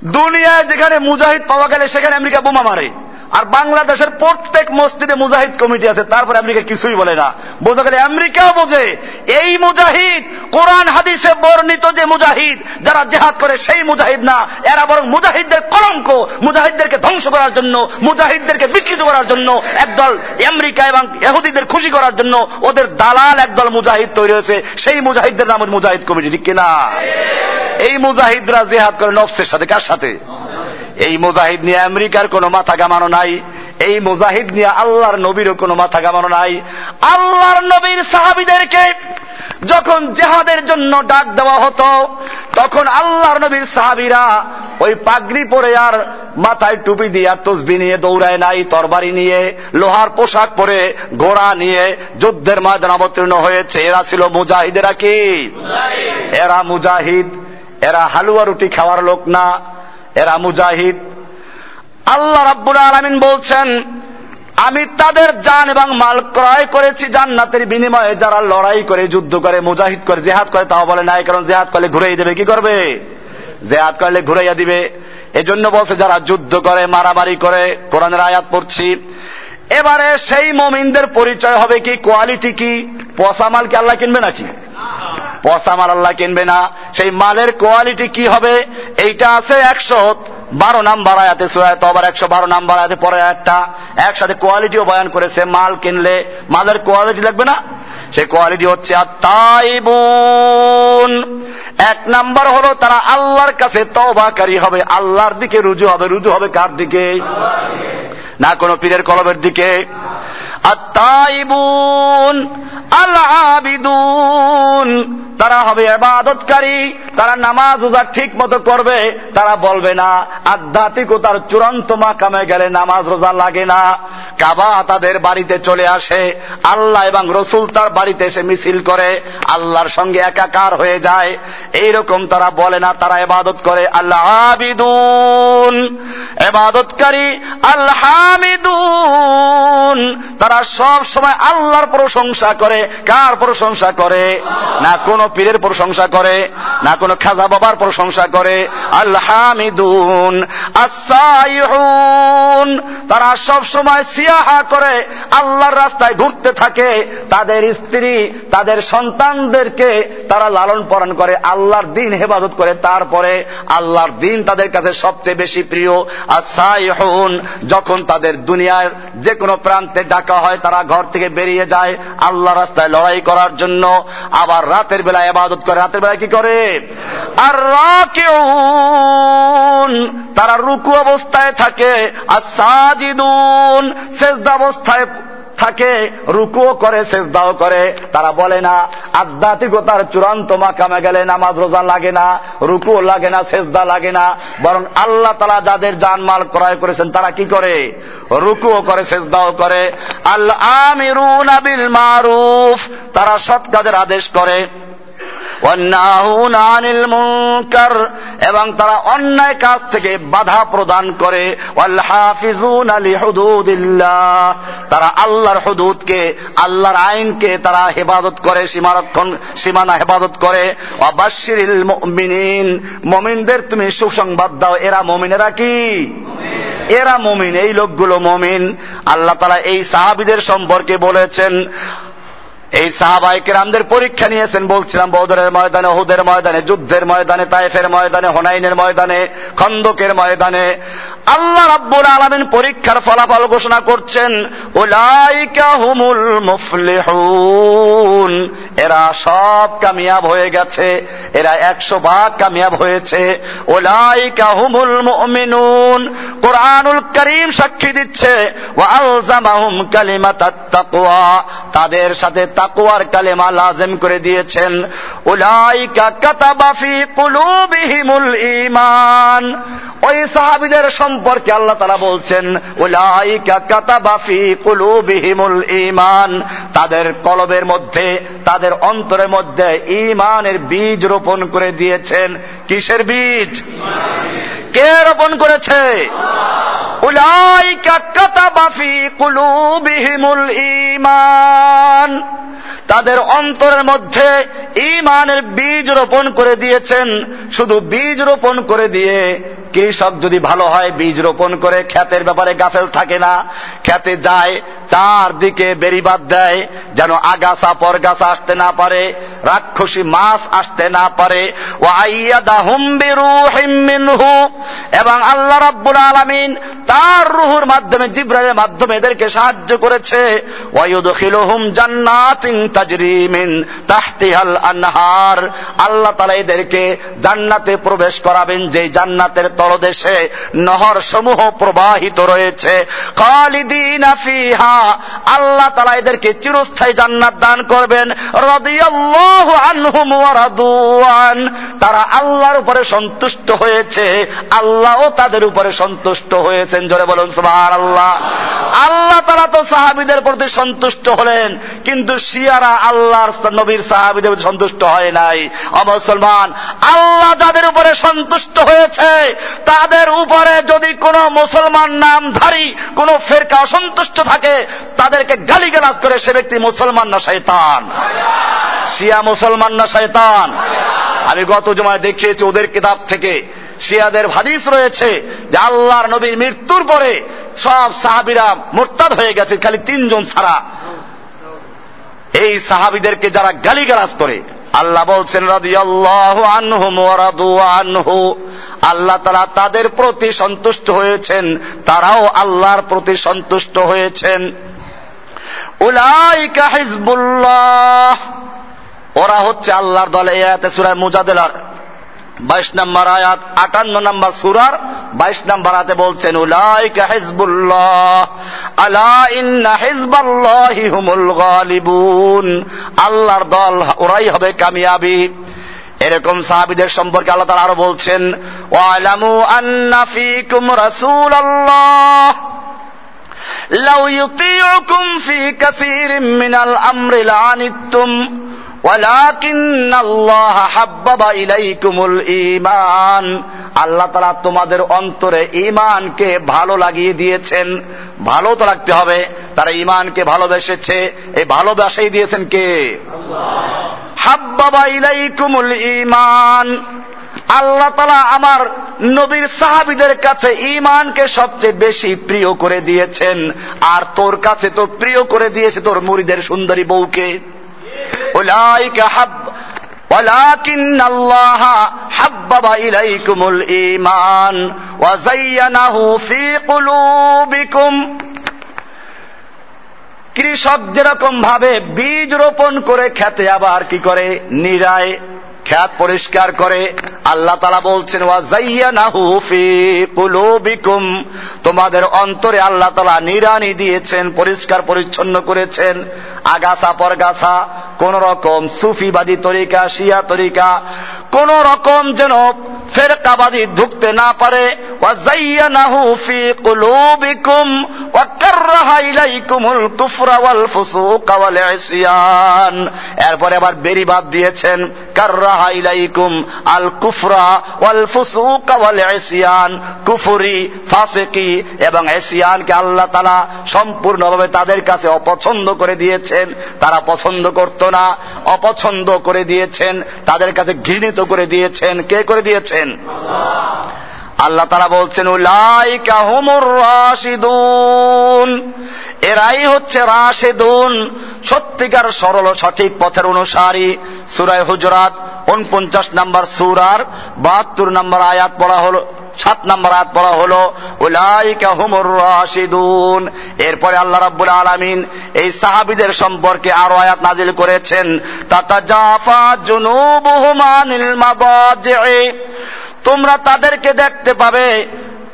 দুনিয়ায় যেখানে মুজাহিদ পাওয়া গেলে সেখানে আমেরিকা বোমা মারে। আর বাংলাদেশের প্রত্যেক মসজিদে মুজাহিদ কমিটি আছে, তারপরে আমেরিকা কিছুই বলে না। বোঝা গেলে আমেরিকাও বোঝে, এই মুজাহিদ কোরআন হাদিসে বর্ণিত যে মুজাহিদ, যারা জেহাদ করে সেই মুজাহিদ না। এরা বরং মুজাহিদদের কলঙ্ক, মুজাহিদদেরকে ধ্বংস করার জন্য, মুজাহিদদেরকে বিকৃত করার জন্য, একদল আমেরিকা এবং এহুদিদের খুশি করার জন্য ওদের দালাল একদল মুজাহিদ তৈরি হয়েছে। সেই মুজাহিদদের নাম মুজাহিদ কমিটি, ঠিক কিনা? এই মুজাহিদরা জেহাদ করে নফসের সাথে, কার সাথে? এই মুজাহিদ নিয়ে আমেরিকার কোনো মাথা গামানো নাই এই মুজাহিদ নিয়ে আল্লাহর নবীরও কোনো মাথা গামানো নাই। আল্লাহর নবীর সাহাবিদেরকে যখন জেহাদের জন্য ডাক দেওয়া হতো তখন আল্লাহর নবীর সাহাবিরা ওই পাগড়ি পরে আর মাথায় টুপি দিয়ে আর তসবি নিয়ে দৌড়ায় নাই তরবারি নিয়ে লোহার পোশাক পরে ঘোড়া নিয়ে যুদ্ধের ময়দান অবতীর্ণ হয়েছে। এরা ছিল মুজাহিদেরা কি? এরা মুজাহিদ এরা হালুয়া রুটি খাওয়ার লোক না। এরা মুজাহিদ। আল্লাহ রাব্বুল আলমিন বলছেন, আমি তাদের জান এবং মাল ক্রয় করেছি জান্নাতের বিনিময়ে, যারা লড়াই করে, যুদ্ধ করে, মুজাহিদ করে, জেহাদ করে, তাও বলে নাই, কারণ জেহাদ করলে ঘুরাই দেবে, কি করবে? জেহাদ করলে ঘুরাইয়া দিবে। এজন্য বলছে, যারা যুদ্ধ করে, মারামারি করে, কোরআনের আয়াত পড়ছি। এবারে সেই মমিনদের পরিচয় হবে কি, কোয়ালিটি কি, পচা মাল কি আল্লাহ কিনবে নাকি? পচা মাল আল্লাহ কিনবে না। সেই মালের কোয়ালিটি কি হবে? এইটা আছে একশো বারো নাম্বার আয়াতে সুরায় আবার একশো বারো নাম্বার আয়াতে পরে একটা একসাথে কোয়ালিটিও বয়ান করেছে মাল কিনলে মালের কোয়ালিটি লাগবে না? সেই কোয়ালিটি হচ্ছে আর তাই বোন এক নাম্বার হলো তারা আল্লাহর কাছে তবাকারী হবে আল্লাহর দিকে রুজু হবে। রুজু হবে কার দিকে। না কোনো পীরের কলবের দিকে। আত্মাইবুন তারা হবে এবাদতকারী তারা নামাজ উজা ঠিক মতো করবে, তারা বলবে না আধ্যাত্মিকতার চূড়ান্ত মাকামে গেলে নামাজ রোজা লাগে না। কাবা তাদের বাড়িতে চলে আসে, আল্লাহ এবং রসুল তার বাড়িতে এসে মিছিল করে, আল্লাহর সঙ্গে একাকার হয়ে যায়। এইরকম তারা বলে না, তারা এবাদত করে আল্লাহ এবাদতকারী আল্লাহ তারা সব সময় আল্লাহর প্রশংসা করে। কার প্রশংসা করে? না কোন পীরের প্রশংসা করে, না কোন খাজা বাবার প্রশংসা করে। আল্লাহ হামিদুন আসাইহুন তারা সব সময় সিয়াহা করে, আল্লাহর রাস্তায় ঘুরতে থাকে। তাদের স্ত্রী, তাদের সন্তানদেরকে তারা লালন পালন করে, আল্লাহর দিন হেফাজত করে। তারপরে আল্লাহর দিন তাদের কাছে সবচেয়ে বেশি প্রিয়। আসাইহুন যখন তাদের দুনিয়ার যে কোনো প্রান্তে ডাকা হয়, তারা ঘর থেকে বেরিয়ে যায় আল্লাহ রাস্তায় লড়াই করার জন্য। আবার রাতের বেলা এবাদত করে, রাতের বেলায় কি করে? আর তারা রুকু অবস্থায় থাকে। আর সাজিদুন শেষদা অবস্থায় থাকে, রুকুও করে, সেজদাও করে। তারা বলে না, আধ্যাত্মিকতার চূড়ান্ত মাকামে গেলে নামাজ রোজা লাগে না রুকুও লাগে না, সেজদা লাগে না। বরং আল্লাহ তালা যাদের জানমাল ক্রয় করেছেন, তারা কি করে? রুকুও করে, সেজদাও করে। আল্লাহ আমিরুন আবিল মারুফ তারা সৎ কাজের আদেশ করে। এবং তারা অন্যায় কাজ থেকে বাধা প্রদান করে তারা আল্লাহর হদুদকে, আল্লাহর আইনকে তারা হেফাজত করে, সীমারক্ষণ, সীমানা হেফাজত করে। মমিনদের তুমি সুসংবাদ দাও, এরা মমিনেরা কি? এরা মমিন, এই লোকগুলো মমিন। আল্লাহ তারা এই সাহাবিদের সম্পর্কে বলেছেন এই সাহাবাই কেরামদের পরীক্ষা নিয়েছেন, বলছিলাম, বৌদরের ময়দানে হুদের ময়দানে, যুদ্ধের ময়দানে তাইফের ময়দানে, হোনাইনের ময়দানে, খন্দকের ময়দানে। আল্লাহ রাব্বুল আলমিন পরীক্ষার ফলাফল ঘোষণা করছেন ওলাইকা হুমুল মুফলিহুন। এরা সব কামিয়াব হয়ে গেছে, এরা একশো ভাগ কামিয়াব হয়েছে। ওলাইকা হুমুল মুমিনুন। কোরআনুল করিম সাক্ষী দিচ্ছে ও আলজামাহুম কালিমাতাত তাকওয়া। তাদের সাথে তাকওয়ার কালেমা লাজেম করে দিয়েছেন, উলাইকা কাতাবা ফি কুলুবিহিমুল ঈমান। ওই সাহাবীদের সম্পর্কে আল্লাহ তাআলা বলছেন ঈমান। তাদের কলবের মধ্যে, তাদের অন্তরের মধ্যে ঈমানের বীজ রোপণ করে দিয়েছেন। কিসের বীজ? কে রোপণ করেছে? ঈমান। তাদের অন্তরের মধ্যে ইমানের বীজ রোপণ করে দিয়েছেন। শুধু বীজ রোপণ করে দিয়ে কৃষক যদি ভালো হয়, বীজ রোপণ করে খ্যাতের ব্যাপারে গাফেল থাকে না। খ্যাতে যায়, চারদিকে বেরিবাদ দেয়, যেন আগাছা পরগাছা আসতে না পারে, রাক্ষসী মাছ আসতে না পারে। ও এবং আল্লাহ রাব্বুল আলামিন তার রুহুর মাধ্যমে, জিব্রাইলের মাধ্যমে এদেরকে সাহায্য করেছে। ওয়ায়ুদখিলুহুম জান্নাতিন তাজরি তাহতিহাল আনহার। আল্লাহ তাআলা এদেরকে জান্নাতে প্রবেশ করাবেন যে জান্নাতের তলদেশে নহর সমূহ প্রবাহিত রয়েছে। খালিদিনা আল্লাহ তাআলা এদেরকে চিরস্থায়ী জান্নাত দান করবেন। ওয়া রাদুয়ান তারা আল্লাহর উপরে সন্তুষ্ট হয়েছে। আল্লাহও তাদের উপরে সন্তুষ্ট হয়েছেন। জোরে বলুন, সুবহানাল্লাহ। আল্লাহ তারা তো সাহাবিদের প্রতি সন্তুষ্ট হলেন, কিন্তু শিয়ারা আল্লাহর নবীর সাহাবিদের সন্তুষ্ট হয় নাই। অমুসলমান আল্লাহ যাদের উপরে সন্তুষ্ট হয়েছে তাদের উপরে যদি কোন মুসলমান নামধারী, কোন ফেরকা অসন্তুষ্ট থাকে, তাদেরকে গালিগালাজ করে সে ব্যক্তি মুসলমান না শয়তান। শিয়া মুসলমান না শয়তান। আমি গত জমায় দেখিয়েছি ওদের কিতাব থেকে। শিয়াদের হাদিস রয়েছে যে আল্লাহর নবীর মৃত্যুর পরে সব সাহাবিরা মোরতাদ হয়ে গেছে, খালি তিনজন ছাড়া। এই সাহাবিদেরকে যারা গালিগালাজ করে আল্লাহ বলছেন আনহু। আল্লাহ তারা তাদের প্রতি সন্তুষ্ট হয়েছেন, তারাও আল্লাহর প্রতি সন্তুষ্ট হয়েছেন। উলাইকা হিজবুল্লাহ। ওরা হচ্ছে আল্লাহর দলে, এই আয়াতে সূরা মুজাদিলার বাইশ নম্বর আয়াত, আটান্ন নম্বর সুরার বাইশ নাম্বার হাতে বলছেন, উলাইকা হিজবুল্লাহ, আলা ইন্না হিজবাল্লাহি হুমুল গালিবুন। আল্লাহর দল ওরাই হবে কামিয়াবি। এরকম সাহাবিদের সম্পর্কে আল্লাহ তারা আরও বলছেন, ওয়ালামু আন্না ফিকুম রাসূলুল্লাহ, লাউ ইউতিউকুম ফি কাসীরিম মিনাল আমরি লানিতুম আল্লাহ তালা তোমাদের অন্তরে ইমানকে ভালো লাগিয়ে দিয়েছেন। ভালো তো রাখতে হবে। তারা ইমানকে ভালোবেসেছে। এই ভালোবাসাই দিয়েছেন কে? হাব্বাবা ইলাইকুমুল ইমান আল্লাহ তালা আমার নবীর সাহাবিদের কাছে ইমানকে সবচেয়ে বেশি প্রিয় করে দিয়েছেন। আর তোর কাছে তো প্রিয় করে দিয়েছে তোর মুড়িদের সুন্দরী বউকে। উলাইকা হাব ولكن الله حبب إليكم الإيمان وزينه في قلوبكم কৃষক যেরকম ভাবে বীজ রোপণ করে খেতে আবার কি করে নিরায় খ্যাত পরিষ্কার করে আল্লাহ তালা বলছেন কুলুবিকুম। তোমাদের অন্তরে আল্লাহ তালা নিরানি দিয়েছেন, পরিষ্কার পরিচ্ছন্ন করেছেন। আগাছা পরগাছা, কোন রকম সুফিবাদী তরিকা, শিয়া তরিকা, কোন রকম যেন ফেরকাবাদী ঢুকতে না পারে। এরপরে আবার বেরিবাদ দিয়েছেন। কাররাহা ইলাইকুম আল কুফরা ওয়াল ফুসুকা ওয়াল কুফরি, ফাসিকি এবং ইসয়ানকে আল্লাহ তাআলা সম্পূর্ণভাবে তাদের কাছে অপছন্দ করে দিয়েছেন। তারা পছন্দ করত না, অপছন্দ করে দিয়েছেন, তাদের কাছে ঘৃণিত করে দিয়েছেন। কে করে দিয়েছেন? আল্লাহ তারা বলছেন এরাই হচ্ছে রাশেদুন, সত্যিকার সরল সঠিক পথের অনুসারী। সুরায় হুজরাত, উনপঞ্চাশ নাম্বার সুরার, বাহাত্তর নাম্বার আয়াত পড়া হলো, সাত নম্বর আয়াত পড়া হলো, উলাইকা হুমুর রাশিদুন। এরপরে আল্লাহ রাব্বুল আলামিন এই সাহাবীদের সম্পর্কে আরও আয়াত নাজিল করেছেন, তাতাজাফা জুনুবুহুম আনিল মাদাজি'i তোমরা তাদেরকে দেখতে পাবে।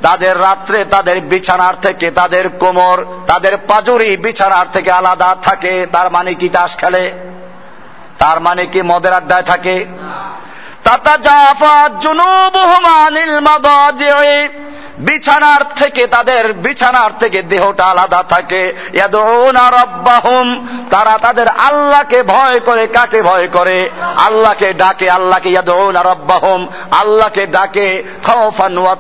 তাদের রাত্রে তাদের বিছানার থেকে তাদের কোমর তাদের পাজুরি বিছানার থেকে আলাদা থাকে। তার মানে কি তাস খেলে? তার মানে কি মদের আড্ডায় থাকে? বিছানার থেকে তাদের বিছানার থেকে দেহটা আলাদা থাকে। তারা তাদের আল্লাহকে ভয় করে, কাকে ভয় করে? আল্লাহকে ডাকে, আল্লাহকে রব্বাহম, আল্লাহকে ডাকে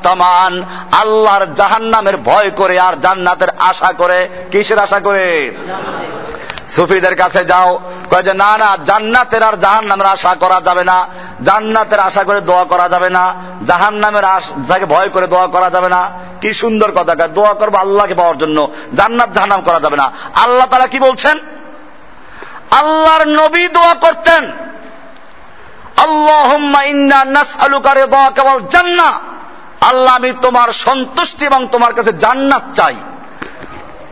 তামান। আল্লাহর জাহান্নামের ভয় করে আর জান্নাতের আশা করে। কিসের আশা করে? সুফিদের কাছে যাও। কয় যে, না না, জান্নাতের আর জাহান নামের আশা করা যাবে না। জান্নাতের আশা করে দোয়া করা যাবে না। জাহান নামের আশাকে ভয় করে দোয়া করা যাবে না। কি সুন্দর কথা দোয়া করব আল্লাহকে পাওয়ার জন্য। জান্নাত জাহান্নাম করা যাবে না। আল্লাহ তারা কি বলছেন? আল্লাহর নবী দোয়া করতেন। জান্নাহ। আল্লাহ, আমি তোমার সন্তুষ্টি এবং তোমার কাছে জান্নাত চাই ওয়া নাউযু বিকা মিন সাখাতিকা ওয়ান নার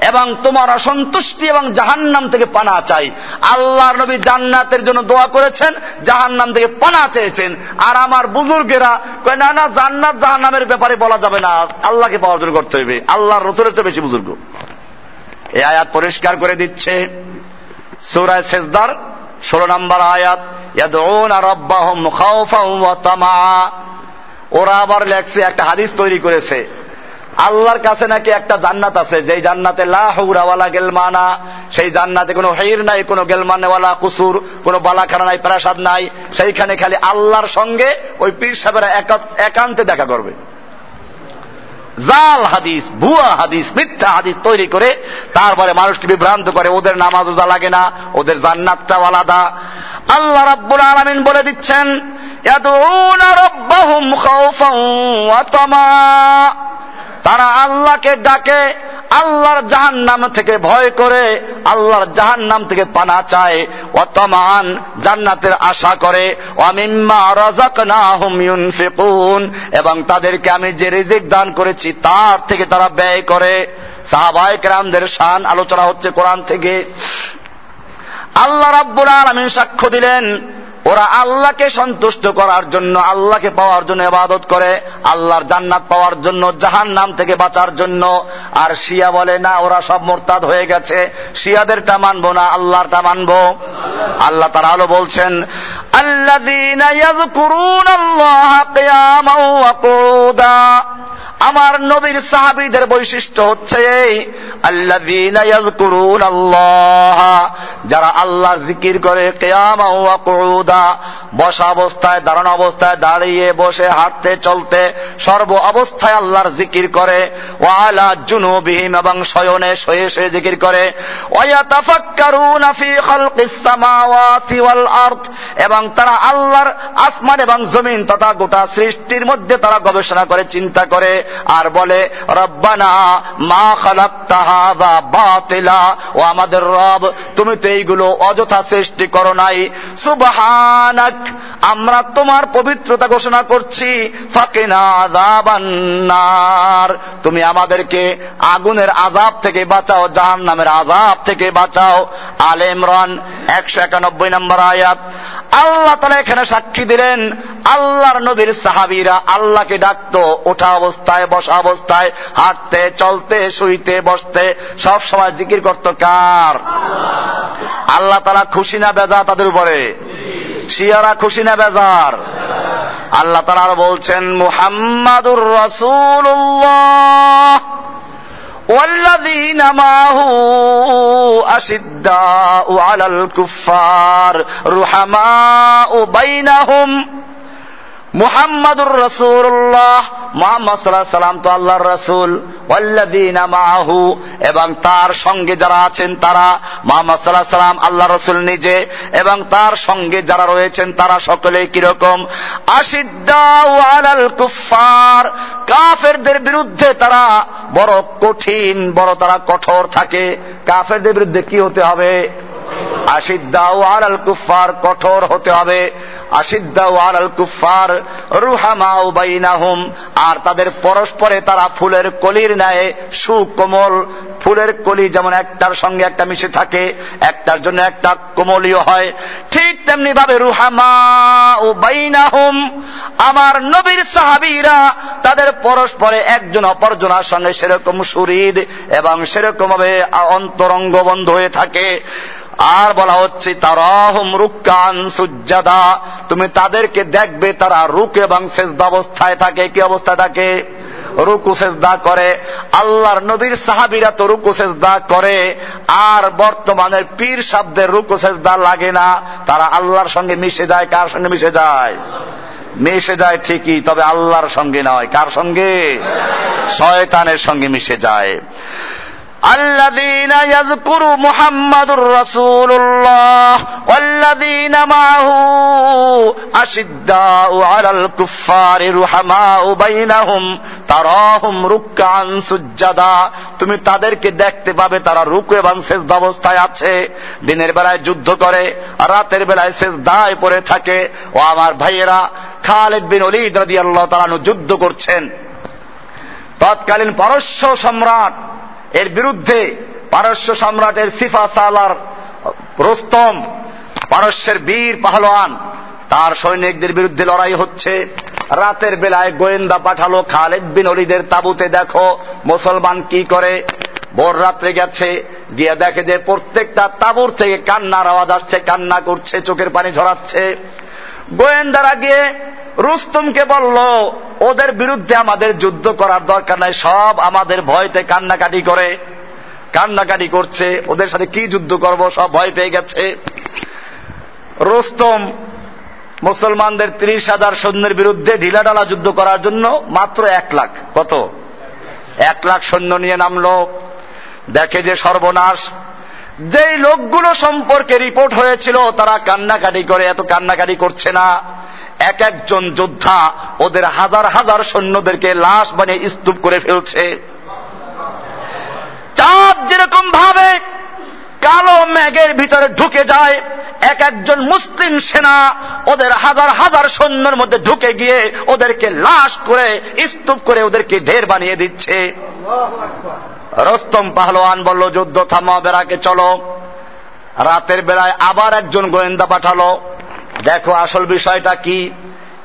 এবং তোমার অসন্তুষ্টি এবং জাহান্নাম থেকে পানা চাই। আল্লাহর নবী জান্নাতের জন্য দোয়া করেছেন, জাহান্নাম থেকে পানা চেয়েছেন। আর আমার বুজুর্গেরা না না, জান্নাত জাহান্নামের ব্যাপারে বলা যাবে না। আল্লাহকে পাওয়ার জন্য করতে হবে। আল্লাহর রসুলের চেয়ে বেশি বুজুর্গ। এই আয়াত পরিষ্কার করে দিচ্ছে। সৌরায় সেজদার ষোলো নম্বর আয়াত ওরা আবার লেখছে, একটা হাদিস তৈরি করেছে। আল্লাহর কাছে নাকি একটা জান্নাত আছে, যেই জান্নাতে লাহৌরাওয়ালা গেলমানা, সেই জান্নাতে কোনো হের নাই, কোনো গেলমানেওয়ালা কুসুর, কোনো বালাখানা নাই, প্রাসাদ নাই। সেইখানে খালি আল্লাহর সঙ্গে ওই পীর সাহেবেরা একান্তে দেখা করবে। জাল হাদিস, ভুয়া হাদিস, মিথ্যা হাদিস তৈরি করে, তারপরে মানুষটি বিভ্রান্ত করে, ওদের নামাজ ওজা লাগে না, ওদের জান্নাতটাও আলাদা। আল্লাহ রাব্বুল আলামিন বলে দিচ্ছেন তারা আল্লাহকে ডাকে, আল্লাহর জাহান নাম থেকে ভয় করে, আল্লাহর জাহান নাম থেকে পানা চায়। অতমান জান্নাতের আশা করে। এবং তাদেরকে আমি যে রিজিক দান করেছি, তার থেকে তারা ব্যয় করে। সাহাবায়ে কেরামদের শান আলোচনা হচ্ছে কোরআন থেকে। আল্লাহ রাব্বুল আলমিন সাক্ষ্য দিলেন, ওরা আল্লাহকে সন্তুষ্ট করার জন্য, আল্লাহকে পাওয়ার জন্য এবাদত করে, আল্লাহর জান্নাত পাওয়ার জন্য জাহান নাম থেকে বাঁচার জন্য। আর শিয়া বলে, না, ওরা সব মোরতাদ হয়ে গেছে, শিয়াদেরটা মানবো না, আল্লাহরটা মানবো। আল্লাহ তারা আলো বলছেন الذين يذكرون الله قياما وقعودا আমার নবীর সাহাবীদের বৈশিষ্ট্য হচ্ছে এই আল্লাযীনা ইয়াযকুরুন আল্লাহ যারা আল্লাহর জিকির করে কিয়ামা ওয়া কুউদা বসা অবস্থায়, দাঁড়ানো অবস্থায়, দাঁড়িয়ে বসে, হাঁটতে, চলতে, সর্ব অবস্থায় আল্লাহর জিকির করে। ওয়া আলা জুনুবিহিম এবং শয়নে শয়ে শয়ে জিকির করে। ওয়াল এবং তারা আল্লাহর আসমান এবং জমিন তথা গোটা সৃষ্টির মধ্যে তারা গবেষণা করে, চিন্তা করে আর বলে, রব্বানা মা খালাক্তাহা বাতিলা। ও আমাদের রব, তুমি তো এইগুলো অযথা সৃষ্টি করো নাই। সুবহানাক আমরা তোমার পবিত্রতা ঘোষণা করছি। তুমি আমাদেরকে আগুনের আজাব থেকে বাঁচাও জাহান নামের আজাব থেকে বাঁচাও। আল ইমরান একশো একানব্বই নম্বর আয়াত। আল্লাহ তালা এখানে সাক্ষী দিলেন, আল্লাহর নবীর সাহাবিরা আল্লাহকে ডাকত, ওঠা অবস্থায়, বসা অবস্থায়, হাঁটতে, চলতে, শুইতে, বসতে, সব সময় জিকির করত কার? আল্লাহ তারা খুশি না বেজা তাদের উপরে? শিয়ারা খুশি না বেজার আল্লাহ তারা আরো বলছেন মুহাম্মাদুর রসুল্লাহ والذين معه أشداء على الكفار رحماء بينهم মুহাম্মাদুর রসুল্লাহ মোহাম্মদ সাল্লাহ সাল্লাম তো আল্লাহর রসুল ওয়াল্লাদিনা মাহু এবং তার সঙ্গে যারা আছেন তারা, মোহাম্মদ সাল্লাহ সাল্লাম আল্লাহ রসুল নিজে, এবং তার সঙ্গে যারা রয়েছেন তারা সকলে কীরকম আলাল কুফার কাফেরদের বিরুদ্ধে তারা বড় কঠিন, বড় তারা কঠোর থাকে। কাফেরদের বিরুদ্ধে কি হতে হবে? আশিদ্দাউ আলাল কুফার কঠোর হতে হবে। আশিদ্দাউ আলাল কুফার রুহামাউ বাইনাহুম, আর তাদের পরস্পরে তারা ফুলের কলির ন্যায় সুকোমল। ফুলের কলি যেমন একটার সঙ্গে একটা মিশে থাকে, একটার জন্য একটা কোমলীয় হয়। ঠিক তেমনি ভাবে রুহামা ও বাইনাহুম, আমার নবীর সাহাবিরা তাদের পরস্পরে একজন অপরজনার সঙ্গে সেরকম সুরিদ এবং সেরকম ভাবে অন্তরঙ্গ বন্ধ হয়ে থাকে। আর বলা হচ্ছে, তারাহুম তুমি তাদেরকে দেখবে, তারা রুক এবং সেজদা অবস্থায় থাকে। কি অবস্থায় থাকে? রুকু সেজদা করে। আল্লাহর নবীর সাহাবিরা তো রুকু সেজদা করে, আর বর্তমানের পীর শব্দের রুকু সেজদা লাগে না। তারা আল্লাহর সঙ্গে মিশে যায়। কার সঙ্গে মিশে যায়? মিশে যায় ঠিকই, তবে আল্লাহর সঙ্গে নয়। কার সঙ্গে? শয়তানের সঙ্গে মিশে যায়। الذين يذكر محمد رسول الله والذين معه أشداء على الكفار رحماء بينهم তারাহুম রুক্কান সুজ্জাদা তুমি তাদেরকে দেখতে পাবে তারা রুকু এবং সেজদা অবস্থায় আছে দিনের বেলায় যুদ্ধ করে আর রাতের বেলায় সেজদায় পড়ে থাকে ও আমার ভাইয়েরা খালেদ বিন অলিদ রাদিয়াল্লাহু তাআলা যুদ্ধ করছেন তৎকালীন পারস্য সম্রাট এর বিরুদ্ধে পারস্য সম্রাটের সিফা সালার রোস্তম, পারস্যের বীর পাহলোয়ান তার সৈনিকদের বিরুদ্ধে লড়াই হচ্ছে। রাতের বেলায় গোয়েন্দা পাঠালো খালেদ বিন অলিদের তাবুতে, দেখো মুসলমান কি করে? ভোর রাত্রে গেছে, গিয়ে দেখে যে প্রত্যেকটা তাবুর থেকে কান্নার আওয়াজ আসছে, কান্না করছে, চোখের পানি ঝরাচ্ছে। গোয়েন্দারা গিয়ে রুস্তমকে বলল, ওদের বিরুদ্ধে আমাদের যুদ্ধ করার দরকার নাই, সব আমাদের ভয়তে কান্নাকাটি করে। কান্নাকাটি করছে, ওদের সাথে কি যুদ্ধ করব, সব ভয় পেয়ে গেছে। রুস্তম মুসলমানদের ত্রিশ হাজার সৈন্যের বিরুদ্ধে ঢিলাঢালা যুদ্ধ করার জন্য মাত্র এক লাখ, কত? এক লাখ সৈন্য নিয়ে নামলো, দেখে যে সর্বনাশ। যেই লোকগুলো সম্পর্কে রিপোর্ট হয়েছিল, তারা কান্নাকাটি করে, এত কান্নাকাটি করছে না। এক একজন যোদ্ধা ওদের হাজার হাজার সৈন্যদেরকে লাশ বানিয়ে স্তূপ করে ফেলছে। চাঁদ যেরকম ভাবে কালো ম্যাগের ভিতরে ঢুকে যায়, এক একজন মুসলিম সেনা ওদের হাজার হাজার সৈন্যের মধ্যে ঢুকে গিয়ে ওদেরকে লাশ করে, স্তূপ করে ওদেরকে ঢের বানিয়ে দিচ্ছে। রস্তম পাহলোয়ান বলল, যুদ্ধ থামা বেড়াকে চলো। রাতের বেলায় আবার একজন গোয়েন্দা পাঠালো দেখো আসল বিষয়টা কি?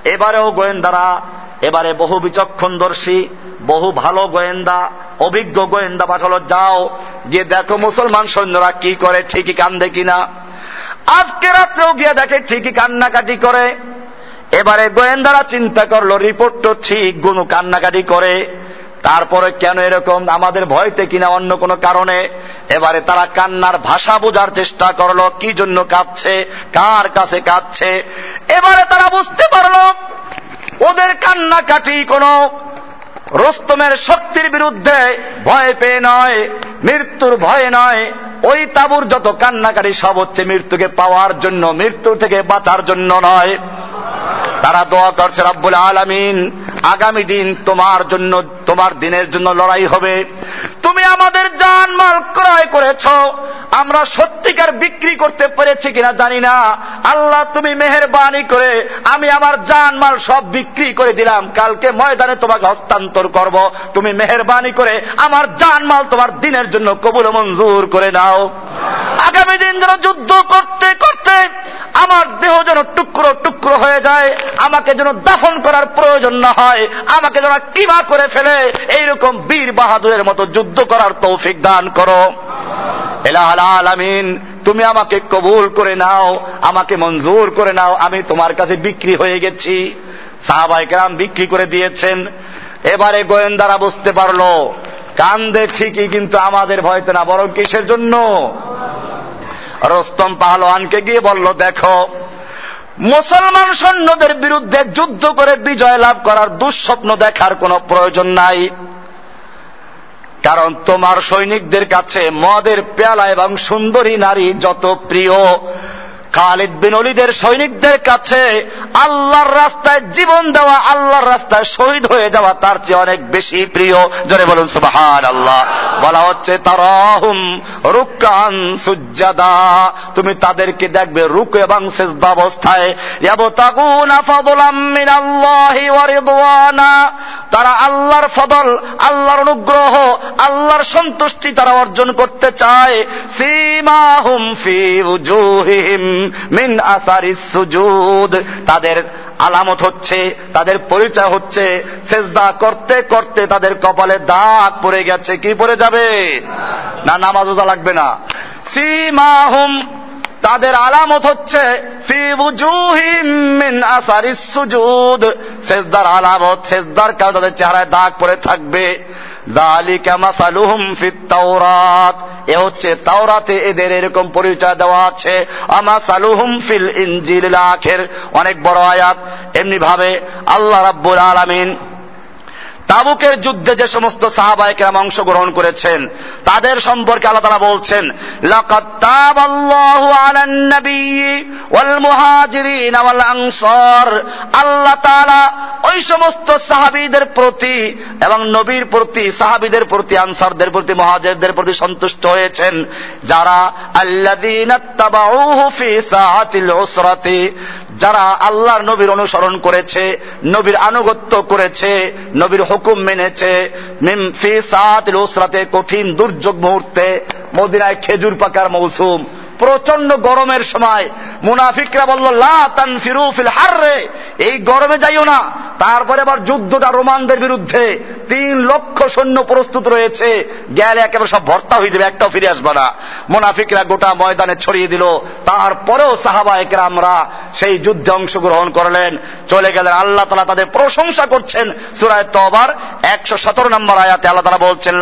এবারেও গোয়েন্দারা, এবারে বহু বিচক্ষণদর্শী, বহু ভালো গোয়েন্দা, অভিজ্ঞ গোয়েন্দা পাঠালো, যাও, গিয়ে দেখো মুসলমান সৈন্যরা কি করে, ঠিকই কান্দে কিনা। আজকে রাত্রেও গিয়ে দেখে ঠিকই কান্নাকাটি করে। এবারে গোয়েন্দারা চিন্তা করল রিপোর্ট তো ঠিক গুনু কান্নাকাটি করে। তারপরে কেন এরকম? আমাদের ভয়তে কিনা অন্য কোনো কারণে? এবারে তারা কান্নার ভাষা বোঝার চেষ্টা করল, কি জন্য কাঁদছে? কার কাছে কাঁদছে? এবারে তারা বুঝতে পারল, ওদের কান্নাকাটি কোনো রোস্তমের শক্তির বিরুদ্ধে ভয় পেয়ে নয়, মৃত্যুর ভয়ে নয়। ওই তাবুর যত কান্নাকাটি সব হচ্ছে মৃত্যুকে পাওয়ার জন্য, মৃত্যু থেকে বাঁচার জন্য নয়। তারা দোয়া করছে রাব্বুল আলামিন। আগামী দিন তোমার জন্য, তোমার দিনের জন্য লড়াই হবে। তুমি আমাদের জান মাল ক্রয় করেছ। আমরা সত্যিকার বিক্রি করতে পেরেছি কিনা জানি না। আল্লাহ, তুমি মেহরবানি করে আমি আমার জান মাল সব বিক্রি করে দিলাম। কালকে ময়দানে তোমাকে হস্তান্তর করব। তুমি মেহরবানি করে আমার জান মাল তোমার দিনের জন্য কবুল মঞ্জুর করে নাও। আগামী দিন যেন যুদ্ধ করতে করতে আমার দেহ যেন টুকরো টুকরো হয়ে যায়। আমাকে যেন দাফন করার প্রয়োজন না হয়। আমাকে যেন কিমা করে ফেলে, এইরকম বীর বাহাদুরের মতো যুদ্ধ করার তৌফিক দান করো। আলামিন, তুমি আমাকে কবুল করে নাও, আমাকে মঞ্জুর করে নাও, আমি তোমার কাছে বিক্রি হয়ে গেছি। সাহাবাই কেরাম বিক্রি করে দিয়েছেন। এবারে গোয়েন্দারা বুঝতে পারল, কান্দে ঠিকই কিন্তু আমাদের ভয়তে না, বরং কিসের জন্য? রস্তম পাহলোয়ানকে গিয়ে বলল, দেখো মুসলমান সৈন্যদের বিরুদ্ধে যুদ্ধ করে বিজয় লাভ করার দুঃস্বপ্ন দেখার কোনো প্রয়োজন নাই। কারণ তোমার সৈনিকদের কাছে মদের পেয়ালা এবং সুন্দরী নারী যত প্রিয় খালিদ বিন অলিদের সৈনিকদের কাছে আল্লাহর রাস্তায় জীবন দেওয়া, আল্লাহর রাস্তায় শহীদ হয়ে যাওয়া তার চেয়ে অনেক বেশি প্রিয়। জোরে বলুন সুবাহান আল্লাহ বলা হচ্ছে, তারাহুম রুকান সুজ্জাদা। তুমি তাদেরকে দেখবে রুক এবং সেজদা অবস্থায়। ইয়াবতাগুনা ফাদলাম মিনাল্লাহি ওয়া রিদওয়ানা। তারা আল্লাহর ফদল, আল্লাহর অনুগ্রহ, আল্লাহর সন্তুষ্টি তারা অর্জন করতে চায়। সীমাহুম ফি উজুহিহিম। মিন আসারিস সুজুদ। তাদের আলামত হচ্ছে, তাদের পরিচয় হচ্ছে, সেজদা করতে করতে তাদের কপালে দাগ পড়ে গেছে। কি পড়ে যাবে? না, নামাজ ওজা লাগবে না। সীমাহুম, তাদের আলামত হচ্ছে সেজদার আলামত, সেজদার কারণে তাদের চেহারায় দাগ পড়ে থাকবে। যালিকা মাসালুহুম ফিত তাওরাত এ হচ্ছে তাওরাতে এদের এরকম পরিচয় দেওয়া আছে। আমা সালুহুম ফিল ইনজিল আখের অনেক বড় আয়াত। এমনি ভাবে আল্লাহ রাব্বুল আলামিন তাবুকের যুদ্ধে যে সমস্ত সাহাবাহিকেরাম অংশগ্রহণ করেছেন, তাদের সম্পর্কে আল্লাহ তারা বলছেন আল্লাহ তাআলা ওই সমস্ত সাহাবীদের প্রতি এবং নবীর প্রতি, সাহাবীদের প্রতি, আনসারদের প্রতি, মুহাজিরদের প্রতি সন্তুষ্ট হয়েছেন। যারা, আল্লাযীনা যারা আল্লাহর নবীর অনুসরণ করেছে, নবীর আনুগত্য করেছে, নবীর হুকুম মেনেছে উসরাতে কঠিন দুর্যোগ মুহূর্তে মদিনায় খেজুর পাকার মৌসুম প্রচণ্ড গরমের সময় মুনাফিকরা বলল, লা তানফিরু ফিল হাররে। এই গরমে যাইও না। তারপরে আবার যুদ্ধটা রোমানদের বিরুদ্ধে। তিন লক্ষ সৈন্য প্রস্তুত রয়েছে। গেলে একেবারে সব ভর্তা হয়ে যাবে, একটাও ফিরে আসবে না। মুনাফিকরা গোটা ময়দানে ছড়িয়ে দিল। তারপরেও সাহাবা একরামরা সেই যুদ্ধে অংশগ্রহণ করলেন। চলে গেলেন। আল্লাহ তালা তাদের প্রশংসা করছেন। সুরায় তবার একশো সতেরো নম্বর আয়াতে আল্লাহ তালা বলছেন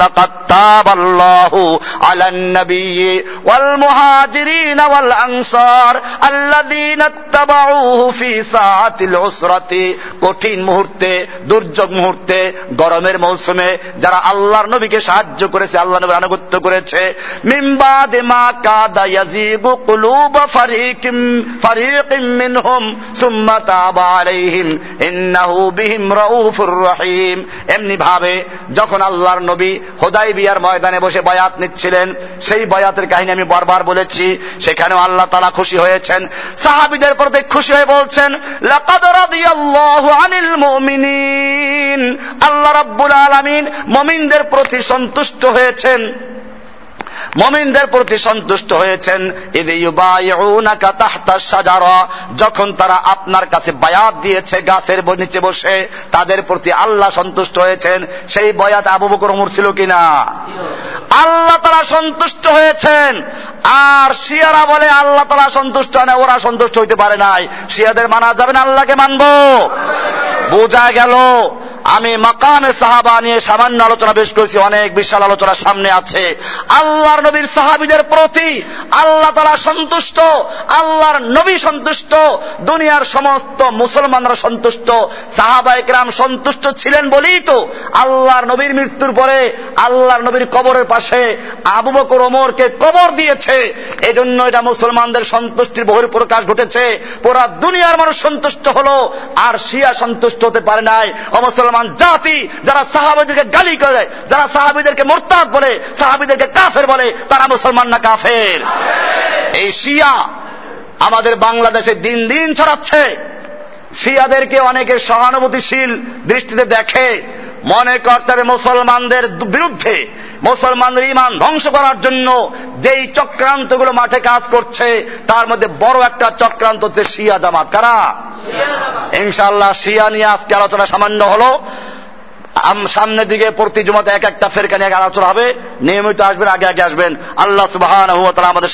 ওয়াল আনসার আল্লাযীনা ইত্তাবাউহু ফি সাআতিল উসরাতি কঠিন মুহূর্তে, দুর্যোগ মুহূর্তে, গরমের মৌসুমে যারা আল্লাহর নবীকে সাহায্য করেছে, আল্লাহ নবীর আনুগত্য করেছে। মিম্বাদ মা কাদা ইয়াজিগু কুলুব ফারিকিম ফারিকিম মিনহুম, সুম্মা তাবা আলাইহিম, ইন্নাহু বিহিম রাউফুর রহিম। এমনি ভাবে যখন আল্লাহর নবী হোদাইবিয়ার ময়দানে বসে বায়াত নিচ্ছিলেন, সেই বায়াতের কাহিনী আমি বারবার বলেছি সেখানেও আল্লাহ তালা খুশি হয়েছেন। সাহাবিদের প্রতি খুশি হয়ে বলছেন আল্লাহ রাব্বুল আলমিন মমিনদের প্রতি সন্তুষ্ট হয়েছেন। মমিনদের প্রতি সন্তুষ্ট হয়েছেন যখন তারা আপনার কাছে বায়াত দিয়েছে গাছের নিচে বসে, তাদের প্রতি আল্লাহ সন্তুষ্ট হয়েছেন, সেই বয়াত আবু বকর উমর ছিল কিনা? আল্লাহ তারা সন্তুষ্ট হয়েছেন, আর শিয়ারা বলে আল্লাহ তারা সন্তুষ্ট হয় না, ওরা সন্তুষ্ট হইতে পারে নাই। শিয়াদের মানা যাবে না, আল্লাহকে মানবো। বোঝা গেল আমি মাকামে সাহাবা নিয়ে সামান্য আলোচনা বেশ করেছি, অনেক বিশাল আলোচনা সামনে আছে। আল্লাহর নবীর সাহাবিদের প্রতি আল্লাহ তারা সন্তুষ্ট, আল্লাহর নবী সন্তুষ্ট, দুনিয়ার সমস্ত মুসলমানরা সন্তুষ্ট, সাহাবা একরাম সন্তুষ্ট ছিলেন বলেই তো আল্লাহর নবীর মৃত্যুর পরে আল্লাহর নবীর কবরের পাশে আবু বকর ওমরকে কবর দিয়েছে। এজন্য এটা মুসলমানদের সন্তুষ্টির বহির প্রকাশ ঘটেছে। পুরা দুনিয়ার মানুষ সন্তুষ্ট হলো, আর শিয়া সন্তুষ্ট হতে পারে নাই। অমুসলমান মুসলমান জাতি যারা সাহাবিদেরকে গালি করে, যারা সাহাবিদেরকে মোরতাদ বলে, সাহাবিদেরকে কাফের বলে, তারা মুসলমান না কাফের? এই শিয়া আমাদের বাংলাদেশে দিন দিন ছড়াচ্ছে। শিয়াদেরকে অনেকে সহানুভূতিশীল দৃষ্টিতে দেখে। মনে করতে হবে মুসলমানদের বিরুদ্ধে মুসলমানদের ইমান ধ্বংস করার জন্য যেই চক্রান্তগুলো মাঠে কাজ করছে, তার মধ্যে বড় একটা চক্রান্ত হচ্ছে শিয়া জামাত। কারা? ইনশাল্লাহ শিয়া নিয়ে আজকে আলোচনা সামান্য হলো। সামনের দিকে প্রতি জমাতে এক একটা ফেরকা নিয়ে আলোচনা হবে। নিয়মিত আসবেন, আগে আগে আসবেন। আল্লাহ সুবাহ আমাদের